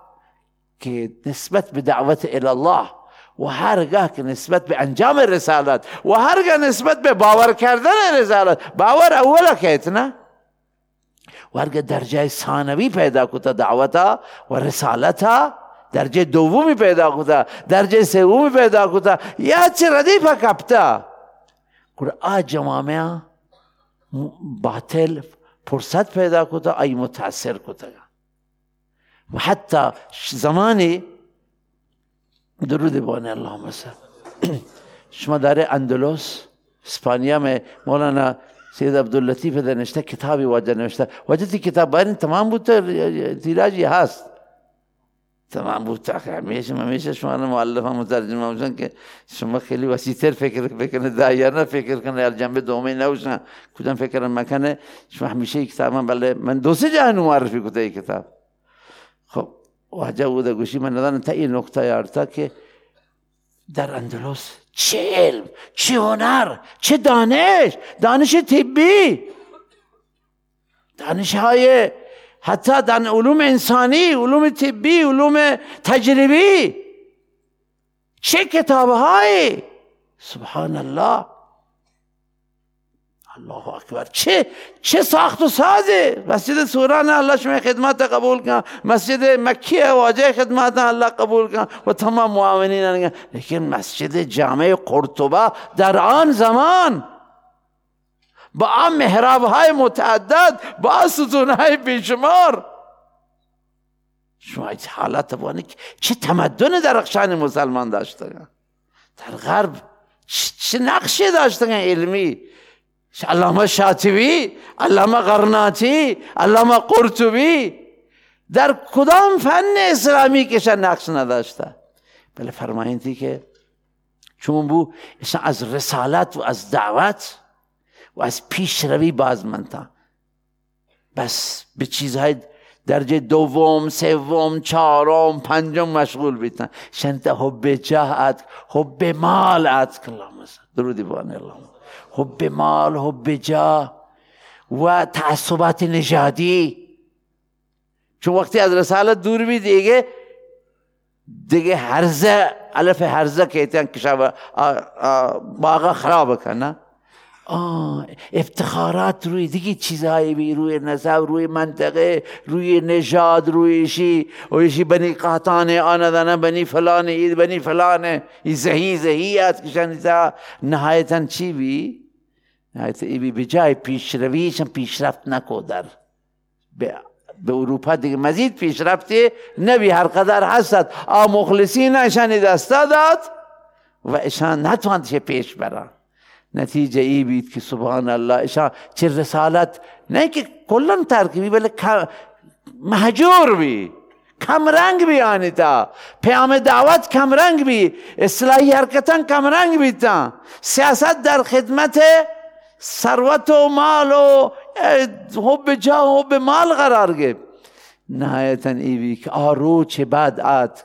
که نسبت به دعوت الله و هرگاه که نسبت به انجام رسالت و هرگاه نسبت به باور کردن رسالت باور اولا کهت نه؟ و هرگاه درجه ثانوی پیدا کتا دعوتا و رسالتا درجه دومی پیدا کتا درجه سومی پیدا کتا. یا چه ردیف کپتا؟ kur a جوامع باطل فرصت پیدا کتا ای متاثر کتا و حتی زمانی درود بانه اللهم مثلا شما داره اندلس اسپانیا میں مولانا سید عبداللطیف در نشته کتابی واجه نوشته. وجدی کتاب باید تمام بود تیراجی هست. تمام بود همیشه همیشه شما مؤلف هم مترجم باشن که شما خیلی وسیعتر فکر بکنه دایره فکر کنه از جنبه دومی نوشن کدام فکر مکنه؟ شما همیشه کتاب من بله من دو سه جهان معرفی کده ای کتاب. خب واجه بوده گوشی. من ندارم تا این نکته یارتا که در اندلس چه علم چه هنر چه دانش. دانش طبی. دانش های حتی در علوم انسانی علوم طبی علوم تجربی. چه کتاب های سبحان الله الله اکبر. چه چه ساخت و سازه مسجد سوران الله شما خدمت قبول کن. مسجد مکی واجه خدمت الله قبول کن. و تمام معاونین لیکن مسجد جامع قرطبه در آن زمان با آن محراب های متعدد با ستون های بیشمار. شما این حالت بانی چه تمدن درخشان مسلمان داشته در غرب چه نقشی داشته علمی؟ علامه شاطبی علامه قرناتی علامه قرطبی. در کدام فن اسلامی که نقش نداشته؟ بله فرمایندی که چون بو از رسالت و از دعوت و از پیش روی باز منتا بس به چیزهای درجه دوم سوم چهارم پنجم مشغول بیتن. شنت حب جهت حب مال ات کلام درودی بانه الله. حب مال حب جاه و تعصبات نژادی. چون وقتی از رسالت دور بی دیگه دیگه هرزه الف هرزه که کشا باغا خراب کنه آه افتخارات روی دیگه چیزهایی بی روی نسب روی منطقه روی نژاد روی شی و شی بنی قاطان آن دانا بنی فلان اید بنی فلان ای زهی زهی است کشن تا نهایتا چی بی؟ نهایتا ای بی بجای پیشرویش پیشرفت نکو در. به اروپا دیگه مزید پیشرفتی نبی هر قدر هستد. آ مخلصین اشانی دستا داد و اشان نتواند پیش برن. نتیجه ای بید که سبحان الله اشا چه رسالت نه که کلن ترکیبی بله محجور بی کم رنگ بی آنی تا. پیام دعوت کم رنگ بی اصلاحی رنگ بی تا. سیاست در خدمت ثروت و مال و حب جا و حب مال قرار گرفت نهایتا ای بی که آرو چه آد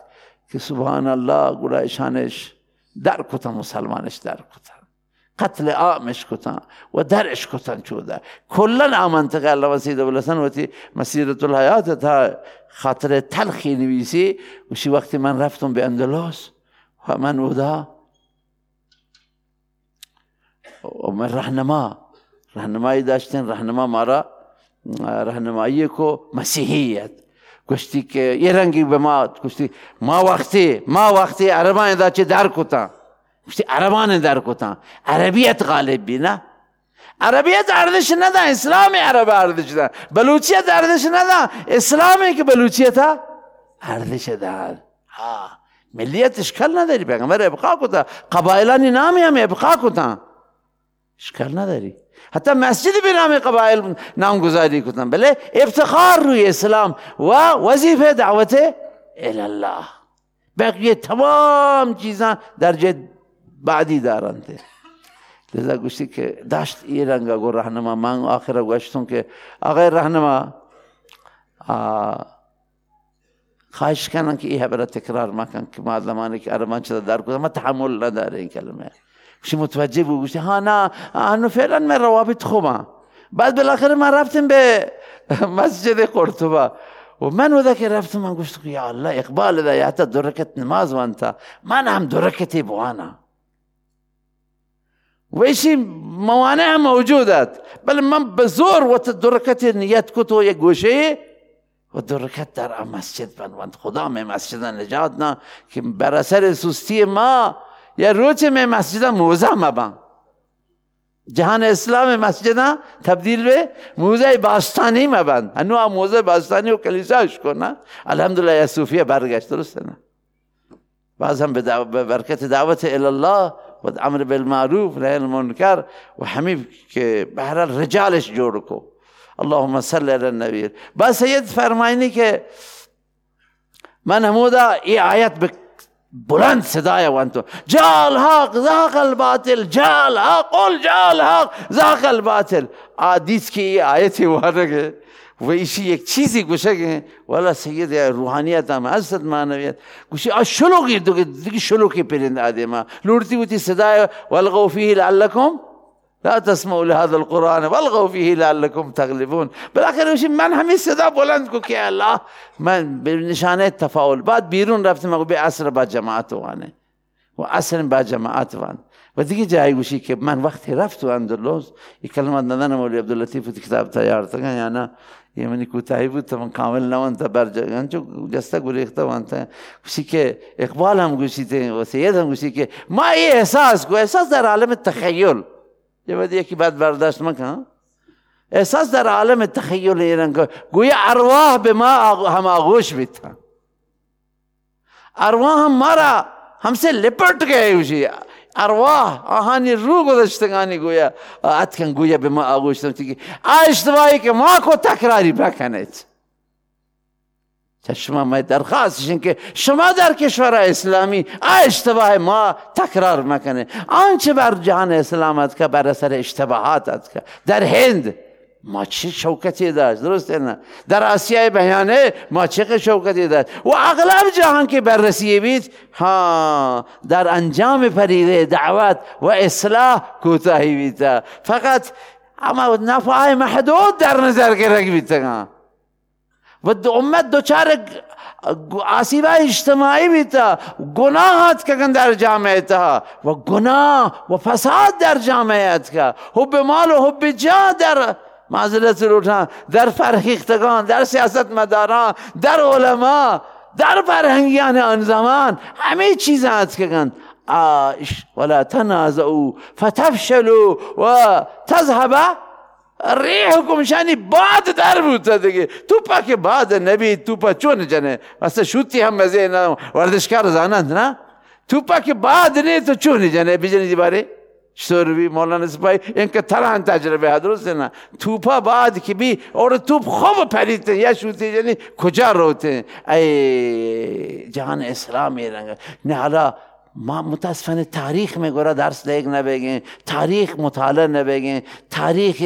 که سبحان الله گولا اشانش در کتا مسلمانش در قتل عامش کتن و درش کتن چوده. کلا منطقه الله وسید بلسن وتی مسیرت الحیات تا خاطر تلخی نویسی وشی وقتی من رفتم به اندلس و من اودا و من رهنما رهنمایی داشتن رهنما مارا رهنمایی کو مسیحیت. گشتی که یه رنگی به ما گشتی ما وقتی ما وقتی عربان دا چه در کتن. گفتی عربان در کتا عربیت غالب بی نه؟ عربیت ارزش نده اسلام عرب ارزش ده. بلوچیت ارزش نده. اسلامی که بلوچیت ارزش ده. ها ملیت اشکال نداری پیغمبر ابقا کتا قبایلانی نامی هم ابقا کتا اشکال نداری. حتی مسجد به نام قبایل نامگذاری کردن بله افتخار روی اسلام و وظیفه دعوت الله بقیه تمام چیزا در بعدی دارند. لذا گوشتی که داشت ای رنگا گو رهنما من آخر گوشتون که آقای رهنما خواهش کنن که این برای تکرار مکن که معلمانی که ارمان چه در کنم ما تحمل نداره این کلمه. گوشتی متوجه بود گوشتی ها نه انو فعلا من روابط خوبم. بعد بالاخره ما رفتیم به مسجد قرطبه. و من ودا که رفتم من گوشت یا الله اقبال ده یا حتی درکت نماز وانتا. من هم درکتی بوانا و ایشی موانع موجودت. بل من بزور و درکت نیت کتو یک گوشه و درکت در مسجد بنوند. خدا می مسجد نجات نه که بر اثر سستی ما یا روچ می مسجد موزه مبن جهان اسلام مسجد تبدیل به موزه باستانی مبند هنو موزه باستانی و کلیساش کن الحمدلله یا صوفیه برگشت درسته نه بعض به برکت دعوت الله و امر بالمعروف نهی المنکر و همین که به رجالش جوړ کو. اللهم صل علی النبی. با سید فرمایلی که من همودا ای آیت بلند صدای وانتو جال حق زاق الباطل جال حق قل جال حق زاق الباطل. آدیس کی ای آیتی وارگه. و ایشی یک چیزی گوشه که والا سید روحانیت هم حضرت معنویت. گوشه آ شلوکی دو دیگه شلوکی پرند آدم لورتی بودی صدای والغو فیه لعلکم لا تسمعوا لهذا القرآن. والغوا فيه لعلكم تغلبون. بالاخره وشی من همین صدا بلند کو که الله من به نشانه بعد بیرون رفتم به عصر با جماعت وانه. و عصر با جماعت وان. و دیگه جایی گوشی که من وقتی رفت تو اندلس یک کلمات دادن مولی عبداللطیف کتاب تیار تگن یا نه؟ یه منی کوتاهی بود من کامل نوان تا برجا چو جسته گریخته وانتا گوشی که اقبال هم گوشی ته و سید هم گوشی که ما ای احساس کو احساس در عالم تخیل. یه بعد یکی بعد برداشت مکن احساس در عالم تخیل ایران کو گویا ارواح به ما هم آغوش بیتن ارواح هم مارا همسه لپٹ گئے اوشی ارواح آهانی رو گذشتگانی گویا اتکن گویا به ما آغوشتن که اشتباهی که ما کو تکراری بکنید شما ما درخواستش که شما در کشور اسلامی اشتباه ما تکرار مکنه آنچه بر جهان اسلامت که بر اثر اشتباهات که در هند ما چه شوکتی داشت؟ درسته نه؟ در آسیای بیانه ما چه شوکتی داشت؟ و اغلب جهان که بررسی بید ها در انجام پریده دعوت و اصلاح کوتاهی بیتا فقط اما نفعه محدود در نظر گرگ بیتا و امت دوچار آسیبه اجتماعی بیتا گناهات که در جامعه تا و گناه و فساد در جامعه که حب مال و حب جا در معذرت روتان در فرهیختگان در سیاست مداران در علما در فرهنگیان آن زمان همه چیز هست که آش ولا تنازعوا فتفشلوا و تذهب. ریحکم شانی باد در بود دیگه. توپا که باد نبی توپا چون جنه؟ واسه شوتی هم مزه نه ورزشکار زانند نه؟ توپا که باد نه تو چون جنه؟ بجنی دیواره سروی مولانا سپاهی این که تران تجربه ها درسته نه؟ توپا بعد که بی اور توپ خوب پریده یا شوتی یعنی کجا روته؟ ای جهان اسلام رنگ. نه حالا ما متاسفانه تاریخ میگوره درس لیگ نبگین تاریخ مطالعه نبگین تاریخ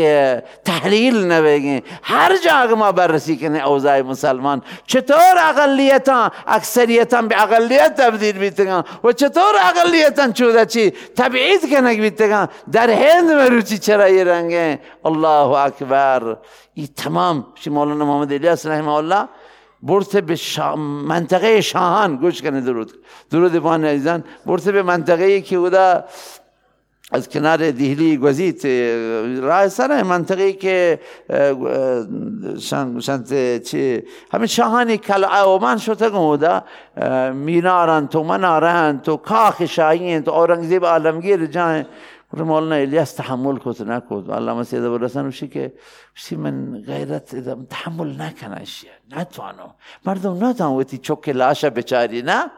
تحلیل نبگین. هر جا ما بررسی کنه اوضاع مسلمان چطور اقلیتا اکثریتا به اقلیت تبدیل بیتگن و چطور اقلیتا چوده چی؟ تبعید کنه بیتگن در هند مروچی چرا یه رنگه؟ الله اکبر. این تمام. شی مولانا محمد الیاس رحمه الله برسه به منطقه شاهان. گوش کنه درود. درود بان عزیزان. برسه به منطقه که بوده از کنار دیهلی گزید راه سر منطقه که شنت چی؟ همین شاهانی کل اومن شده بوده مینارن تو منارن تو کاخ شاهین تو اورنگزیب عالمگیر جای مولانا الیاس تحمل کت نکد علامه سید ابوالحسن وشی که وشی من غیرت تحمل نکنه اشیا نتوانم مردم نتوان وتی چوک لاشه بچاری نه؟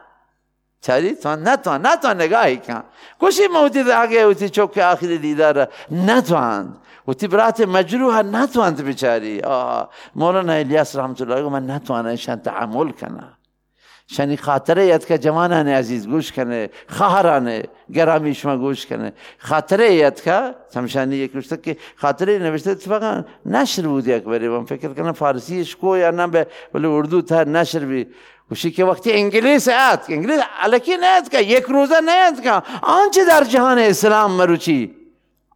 چاری؟ تو نتوان نتوان نگاهی کن. گوشی موتی داگه وتی چوک آخری دیدار نتوان. و تی برات مجروح نتواند بچاری مولانا الیاس رحمت الله من نتوانه شان تعامل شنی خاطره یاد که جوانان عزیز گوش کنه خواهران گرامی شما گوش کنه. خاطره یاد که سمشانی یک روشته که خاطره نوشته اتفاقا نشر بود یک بری من فکر کنم فارسیش کو یا نه به ولی اردو تا نشر بی. وشی که وقتی انگلیس ات انگلیس علکی نیاد که یک روزه نیاد که. آنچه در جهان اسلام مروچی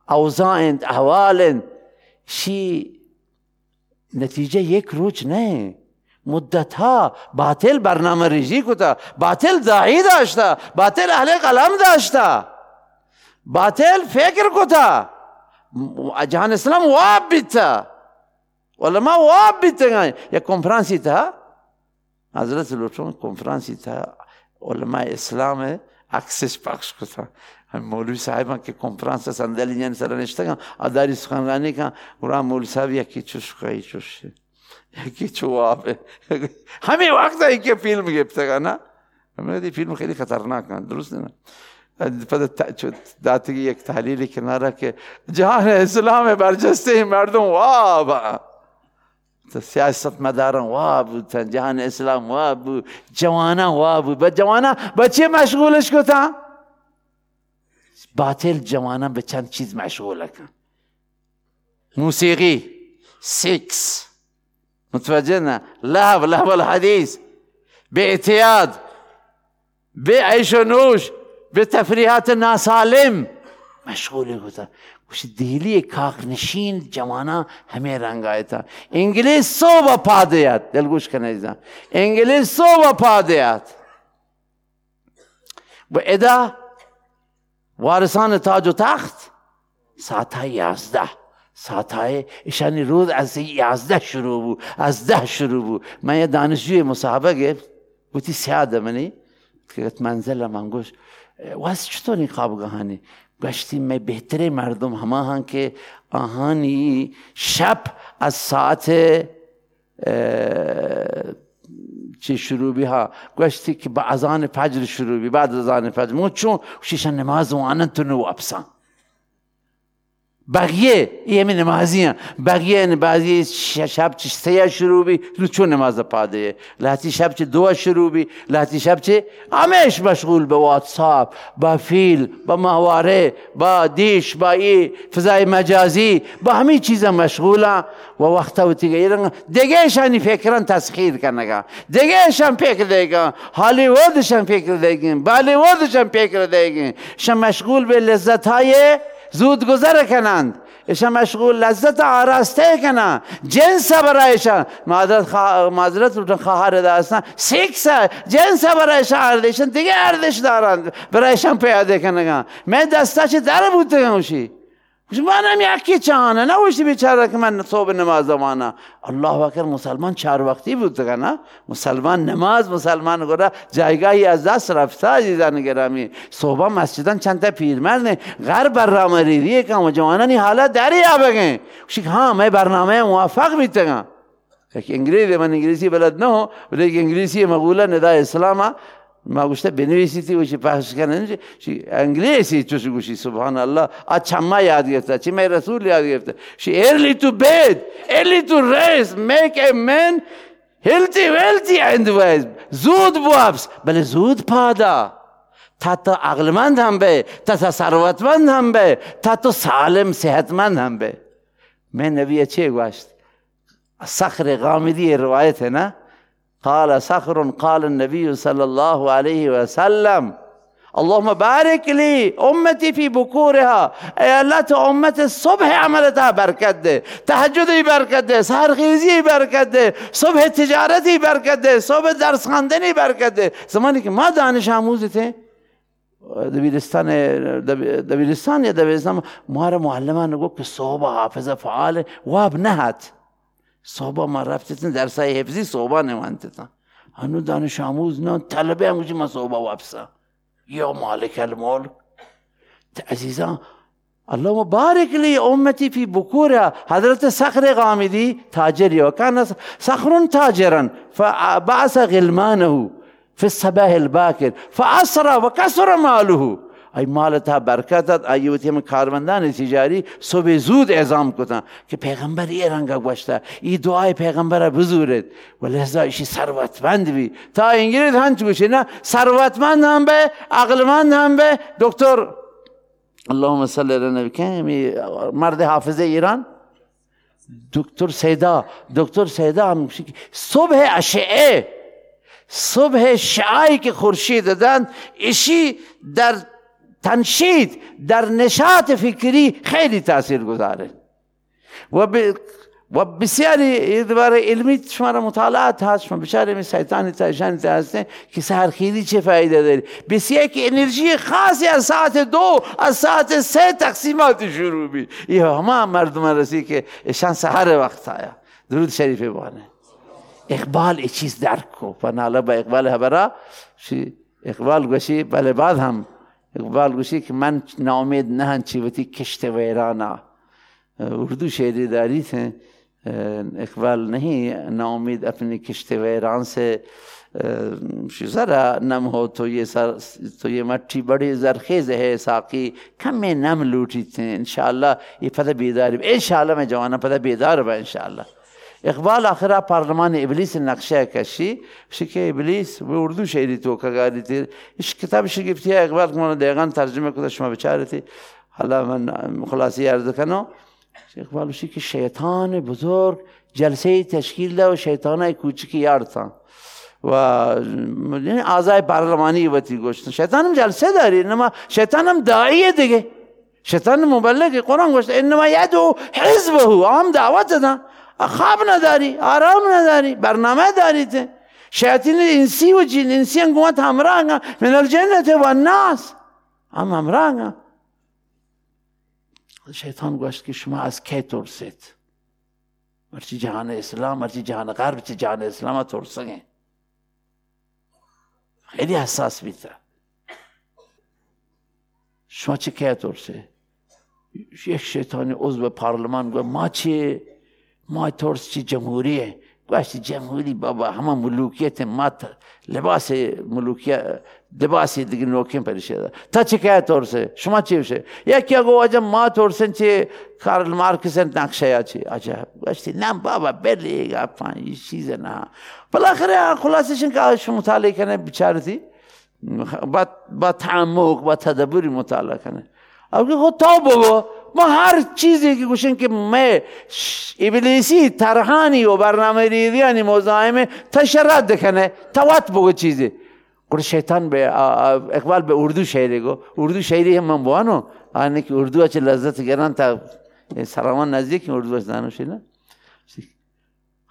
اوضاع احوال شی نتیجه یک روز نه. مدت ها باطل برنامه ریزی کتا باطل داعی داشتا باطل اهل قلم داشتا. باطل فکر کتا. جهان اسلام واب بیتا. ولا ما واب بیتا یا کنفرانسی تا حضرت لطفون کنفرانسی تا علماء اسلام عکسش پخش کتا. مولوی صاحب که کنفرانس صندلی یعنی سر نشتگن آداری سخنرانی کن. مولوی صاحب یکی چوش خواهی چوشه یکی چوابه همین وقت که فیلم گرفته نه همین فیلم خیلی خطرناک درست نه داتی یک تحلیل کناره که جهان اسلام برجسته مردم واب سیاست مداران واب جهان اسلام واب جوانا واب با جوانا با چه مشغولش کتا باطل جوانا به چند چیز مشغول کن موسیقی سیکس متوجه نه. لهو لهو الحدیث. به اعتیاد به عیش و نوش به تفریحات ناسالم. مشغول بوده وش دیلی نشین جوانا همه رنگ آیتا. انگلیس صوبه پادیات. دلگوش کنه ایزا انگلیس صوبه پادیات. و ادا وارثان تاج و تخت ساعت یازده. ساعتهای ایشانی روز از یازده شروع بود از ده شروع بود. من یه دانشجوی مصاحبه گفت گفتی سیاده منی؟ که منزل من. گوش واس چطور این خوابگاهانی؟ گشتی من بهتره مردم همه هن که آهانی شب از ساعت چه شروع ها؟ گشتی که با ازان فجر شروع بی بعد ازان فجر. مو چون شیشن نماز و آنن تو نو ابسان. بقیه یه نمازی هم بقیه بعضی شب چه سه شروع بی چون نماز پاده لحتی شب چه دو شروع بی لحتی شب چه همش مشغول به واتساپ با فیل با ماهواره با دیش با ای فضای مجازی با همین چیزا مشغوله. و وقتا و تیگه دیگه شانی فکران تسخیر کنگا دیگه شان فکر دیگه هالیوود شان فکر دیگه بالیوود شان فکر دیگه شان مشغول به لذت های زود گذر کنند. ایشان مشغول لذت آراسته کنند. جنس برایشان. معذرت رو خواهر داستان سیکس جنس برایشان اردشان دیگه اردش دارند. برایشان پیاده کنند. من دستاش در بودتگم اوشی منم یکی چانه نوشتی بیچاره که من صبح نماز مانا الله اکبر مسلمان چهار وقتی بود نه مسلمان نماز مسلمان گره جایگاهی از دست رفته عزیزان گرامی صبح مسجدان چند تا پیرمرد غرب برنامه ریریه که و جوانانی حالا دری بگن شک ها من برنامه موفق بیتگم یک انگلیسی من انگلیسی بلد نه ولی انگلیسی مقوله ندای اسلام ما گوشته بنویسیتی و چی پخش کنن چی انگلیسی تو گوشی سبحان الله آ چما یاد گرفته چی می رسول یاد گرفته شی early to bed early to rest make a man healthy wealthy and wise. زود بوابس بله زود پادا تا تو عقلمند هم به تا تو ثروتمند هم به تا تو سالم صحتمند هم به من نبی چه گوشت صخر غامدی روایت ہے نا قال صخر قال النبي صلى الله عليه وسلم. اللهم بارك لي امتي في بكورها. اي الله تو امت الصبح عملتها برکت ده. تهجدی برکت ده. سهرخیزی برکت ده. صبح تجارتی برکت ده. صبح درس خواندنی برکت ده. زمانی که ما دانش آموز थे دبیرستان دبیرستان یا دبیرستان ما را معلمان گفت که صبح حافظ فعال واب نهت صبح ما رفتیم درسای حفظی صبح نمانتتن. هنو دانش آموز نه طلبه همونجی ما صبح وابسا یا مالک الملک. عزیزان اللهم بارك لي امتي في بكورها حضرت صخر غامدي تاجر وكان صخر تاجرا فبعث غلمانه في الصباح الباكر فأسرى وكسر ماله. ای مالتا برکتت ای وتی کارمندان تجاری صبح زود اعزام کتن که پیغمبر ای رنگا گوشته ای دعای پیغمبر بزورد و لحظه ایشی ثروتمند بی تا انگلیس هنچ گوشه نه ثروتمند هم به عقلمند هم به دکتر اللهم صل علی نبی مرد حافظ ایران دکتر سیدا دکتر سیدا هم صبح اشعه صبح شعایی که خورشید دادن ایشی در تنشید در نشاط فکری خیلی تاثیر گذاره. و و بسیاری دوباره علمی شما را مطالعات هست شما بچاره می سیطانی تا ایشانی تا هستن که سهرخیلی چه فایده داری بسیاری که انرژی خاصی از ساعت دو از ساعت سه تقسیمات شروع بی یه همه مردم رسی که ایشان سهر وقت آیا. درود شریف بانه اقبال ای چیز درک کو. و نالا با اقبال هبرا اقبال گوشی. بله بعد هم اقبال گوشی که من نامید نه چیوتی کشت ویرانا اردو شعری داری تھے اقبال نہیں ناامید اپنی کشت ویران سے ذرا نم ہو تو یہ سر تو یہ مٹھی بڑی زرخیز ہے ساقی کم میں نم لوٹی تھے انشاءاللہ یہ پتہ بیدار انشاءاللہ میں جوانا پتہ بیدار با انشاءاللہ اقبال آخرا پارلمان ابلیس نقشه کشی که ابلیس به اردو شعری تو کگاری تی اش کتاب شگفتی اقبال که من دقیقا ترجمه کده شما بچاره تی حالا من خلاصی عرض کنم اقبال که شیطان بزرگ جلسه تشکیل ده و شیطان های کوچکی یارتان و یعنی اعضای پارلمانی وتی گوشتن شیطان هم جلسه داری انما شیطان هم داعیه دیگه۔ شیطان مبلغ قرآن گوشت انما یدو حزبه هم دعوت ده خواب نداری آرام نداری برنامه داری ته. شیاطین انسی و جن انسی هم همراه من الجنت و الناس. هم همراه شیطان گوشت که شما از کی ترسید؟ مرچی جهان اسلام مرچی جهان غرب چی جهان اسلام ترسنگه خیلی حساس بیتا شما چی که ترسه یک شیطانی عضو پارلمان گوه ما چی؟ ما ترس چی جمهوریه؟ گوشت جمهوری بابا همه ملوکیت ما لباس ملوکیت لباسی دیگه نوکیم پریشه تا چی که ترسه؟ شما چی بشه یکی اگه واجه ما ترسن چی؟ کارل مارکسن نقشه یا چی؟ عجب گوشتی نه بابا بلی اپان این چیز نه. بالاخره خلاصشن که شما مطالعه کنه بیچارتی با, با تعمق با تدبری مطالعه کنه. اگه خود تا بابا ما هر چیزی که گوشن که ما ابلیسی ترهانی و برنامه ریزیانی مزاحمه تشرد کنه توات بگو چیزی قول شیطان به اقبال به اردو شعری گو۔ اردو شعری هم من بوانو؟ آنه که اردو چه لذت گرن تا سرامان نزدیک اردو دانوشی نه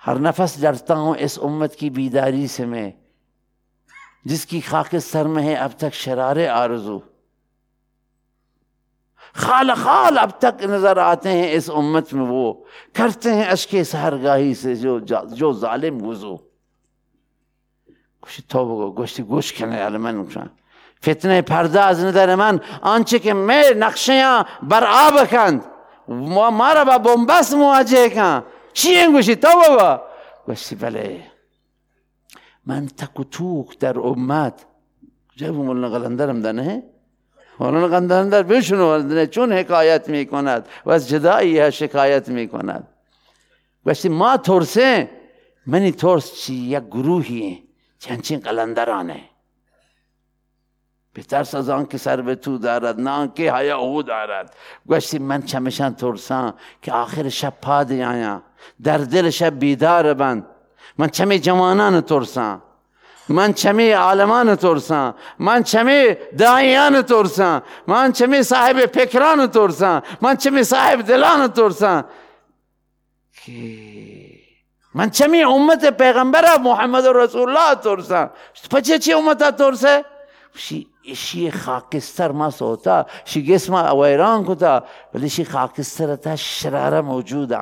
ہر نفس ڈرتا ہوں اس امت کی بیداری سے میں۔ جس کی خاک سر میں ہے اب تک شرار آرزو۔ خال خال اب تک نظر آتے ہیں اس امت میں وہ کرتے ہیں اشک سہرگاہی سے جو جو ظالم گزو۔ گوشی تو بگو گوش کنه علمان من فتنه پرده از من آنچه که می نقشیان بر آب کند۔ ما را با بومبست مواجه کن۔ چی این گوشی تو بگو گوشتی من تک و توک در امت۔ جب مولنا قلندرم دنه مولانا قندندر بشنو چون حکایت می کند و از جدایی شکایت می کند ما ترسه. منی ترس چی؟ یک گروهی. چنچین قلندرانه. بهتر از آن که سر به تو دارد نه آن که حیا او دارد. گوشتی من چمشان ترسان که آخر شب پادی آیا در دل شب بیدار بند. من چمی جوانان ترسان من چمی عالمان ترسان من چمی دایان ترسان من چمی صاحب فکران ترسان من چمی صاحب دلان ترسان من چمی امت پیغمبر محمد رسول الله ترسان پچه چی امت ترسه؟ شی شی خاکستر ما سوتا. شی جسم ویران کتا. ولی شی خاکستر تا شراره موجوده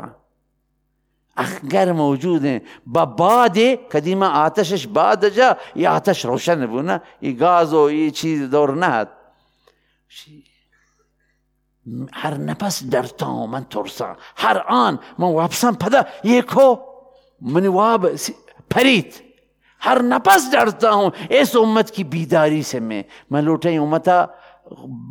اخگر موجود با باد قدیم آتشش باد جا یہ آتش روشن بونا یہ گاز و یہ چیز دور نهد هر نفس درتا و من ترسا. هر آن من واپسم پدا یکو من واب پرید. هر نفس ڈرتا ہوں اس امت کی بیداری سے میں میں لوٹے امتا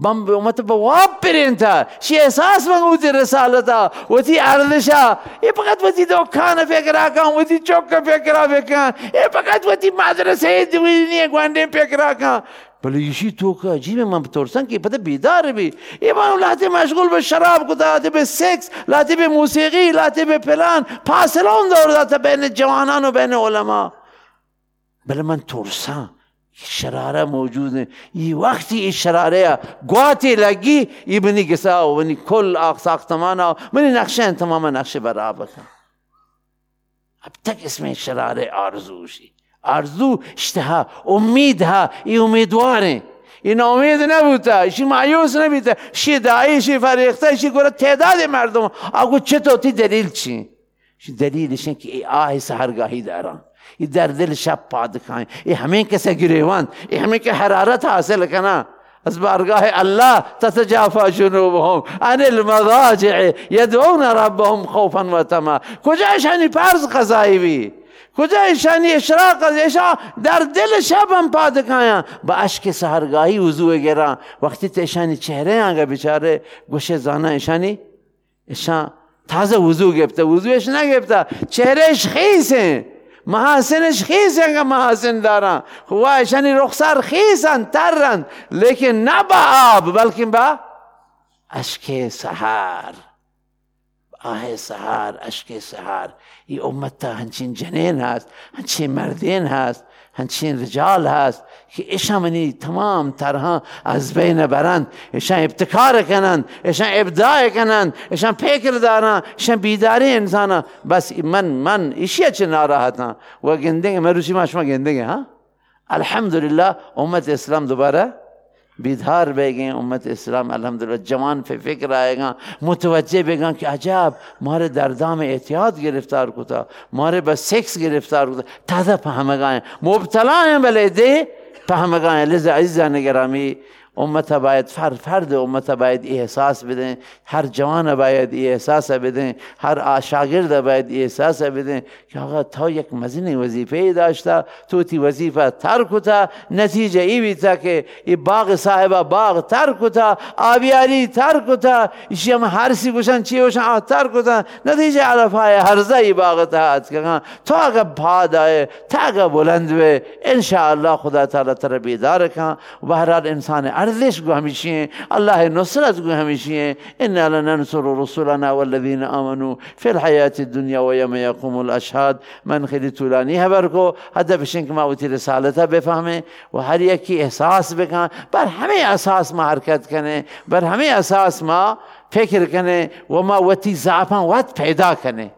بم امت بواب پرینتا شی احساس من وتی رسالتا وتی ارزشا ای فقط وتی دکان فکر کن وتی چوک فکر کن. ای فقط وتی مدرسه دوینی گوانده فکر کن. بله یشی تو که عجیب من بترسن که پده بیدار بی. ای من لاتی مشغول به شراب کده لاتی به سکس لاتی به موسیقی لاتی به پلان. پاسلون دور داتا بین جوانان و بین علما. بله من ترسم. شراره موجود ای وقتی این شراره گواتی لگی ای بنی گسا و بنی کل آق ساختمانا منی نقشه تمام نقشه برا بکن اب تک اسم شراره آرزوشی آرزو اشتها امید ها ای امیدواره این امید نبوده ایشی معیوس نبوده شی دعایی شی فریخته شی گره تعداد مردم آگو چطور تی دلیل چی دلیلش این که ای آه سهرگاهی دارن ای در دل شب پادکان ای همین کسی گریوان ای همین که حرارت حاصل کنه از بارگاه الله تتجافى جنوبهم عن المضاجع يدعون ربهم خوفا و تما کجا شانی پرز قضایی بی کجا شانی اشراق اشا در دل شب پادکایا با اشک سهرگاهی وضوع گرا وقتی تشانی چهره آنگا بیچاره گوشه زانه اشانی اشان تازه وضوع گفته وضوعش نگفته چهرهش خیسه محاسنش خیسن که محاسن دارن. خوایشانی رخسار خیسن ترن. لیکن نه با آب بلکه با اشک سهر آه سهر اشک سهر این امت تا هنچین جنین هست هنچین مردین هست. هنچین رجال هست که ایشان تمام ترها از بین برند. ایشان ابتکار کنند ایشان ابداع کنند ایشان فکر دارن ایشان بیداری انسان بس من من ایشی چه ناراحتم؟ و گندگی من روشی ما شما گندگی ها؟ الحمدلله امت اسلام دوباره بیدھار بے گئے امت اسلام، الحمدللہ، جوان پہ فکر آئے گا، متوجہ بے گا کہ عجاب مارے دردہ میں احتیاط گرفتار کو تھا، مارے بس سیکس گرفتار کو تھا، تازہ پہمگائیں مبتلا ہیں بلے دے پہمگائیں لذا عزہ نگرامی امت باید فرد فرد امت باید احساس بدن هر جوان باید احساس بدن هر شاگرد باید احساس بدن که آقا تا یک مزین وظیفه داشته تو تی وظیفه ترک کتا نتیجه ای بیتا که ای باغ صاحب باغ ترک کتا آبیاری ترک کتا ایشی هم هر سی گوشن چی گوشن ترک کتا نتیجه علفای هرزه ای باغ تحت که تو اگه پاد آئے تا اگه بلند به انشاءالله خدا تعالی تر بیدار کن. و بهرال انسان ارزش گو همیشه. الله نصرت گو همیشه. انا لننصر رسولنا والذین آمنوا فی الحیات الدنیا و یوم یقوم الاشهاد. من خیلی طولانی هبر کو. هدفش که ما اوتی رسالتا بفهمه و هر یکی احساس بکن بر همه اساس ما حرکت کنه. بر همه اساس ما فکر کنه و ما وتی ضعفان وقت پیدا کنه.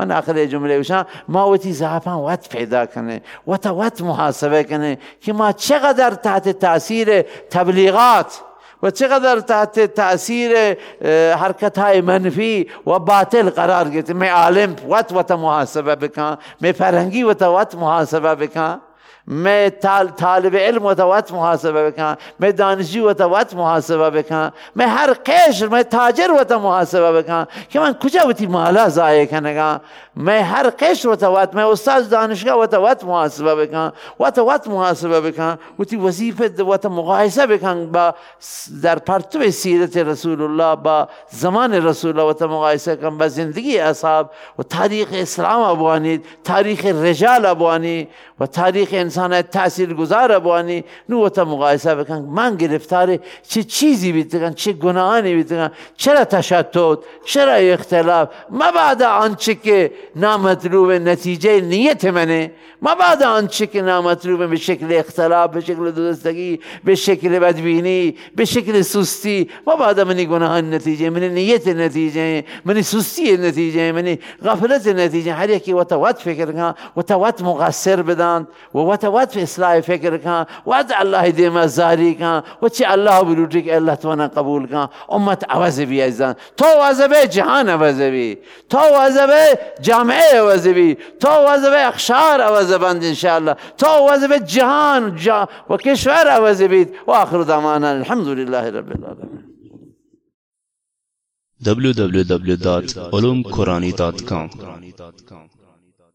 من آخر جمله وشان ما وتی زعفان وقت پیدا کنه و تا وقت محاسبه کنه که ما چقدر تحت تاثیر تبلیغات و چقدر تحت تاثیر حرکت های منفی و باطل قرار گرفت می عالم وقت وقت محاسبه بکن می فرنگی وقت وقت محاسبه بکن. میں طالب علم و توت محاسبه بکن میں دانشجو و توت محاسبه بکن میں هر قشر میں تاجر و محاسبه بکن که من کجا وتی مالا ضایع کنگا میں هر قشر و توت میں استاد دانشگاه و توت محاسبه بکن و توت محاسبه بکن وتی وظیفه و مقایسه بکن با در پرتو سیرت رسول الله با زمان رسول الله و مقایسه کن با زندگی اصحاب و تاریخ اسلام ابوانی تاریخ رجال ابوانی و تاریخ انسان تاثیر گذار بوانی نو تا مقایسه بکن. من گرفتار چه چیزی بیتگن چه گناهانی بیتگن چرا تشتت چرا اختلاف؟ ما بعد آنچه که نامطلوب نتیجه نیت منه. ما بعد آنچه که نامطلوب به شکل اختلاف به شکل دوستگی به شکل بدبینی به شکل سستی ما بعد منی گناهان نتیجه منی نیت نتیجه منی سستی نتیجه منی غفلت نتیجه. هر یکی و وقت فکر کن و وقت مقصر بدن و وقت وقت اصلاح فکر کن وقت الله دیم زاری کن و چه الله بلوٹی که الله تو قبول کن. امت عوض بی ازان تو به جهان عوض بی. تو به جامعه عوض بی. تو به اخشار عوض بند انشاءالله. تو به جهان جا و کشور عوض بید. و آخر دعوانا الحمد لله رب العالمين www.ulumqurani.com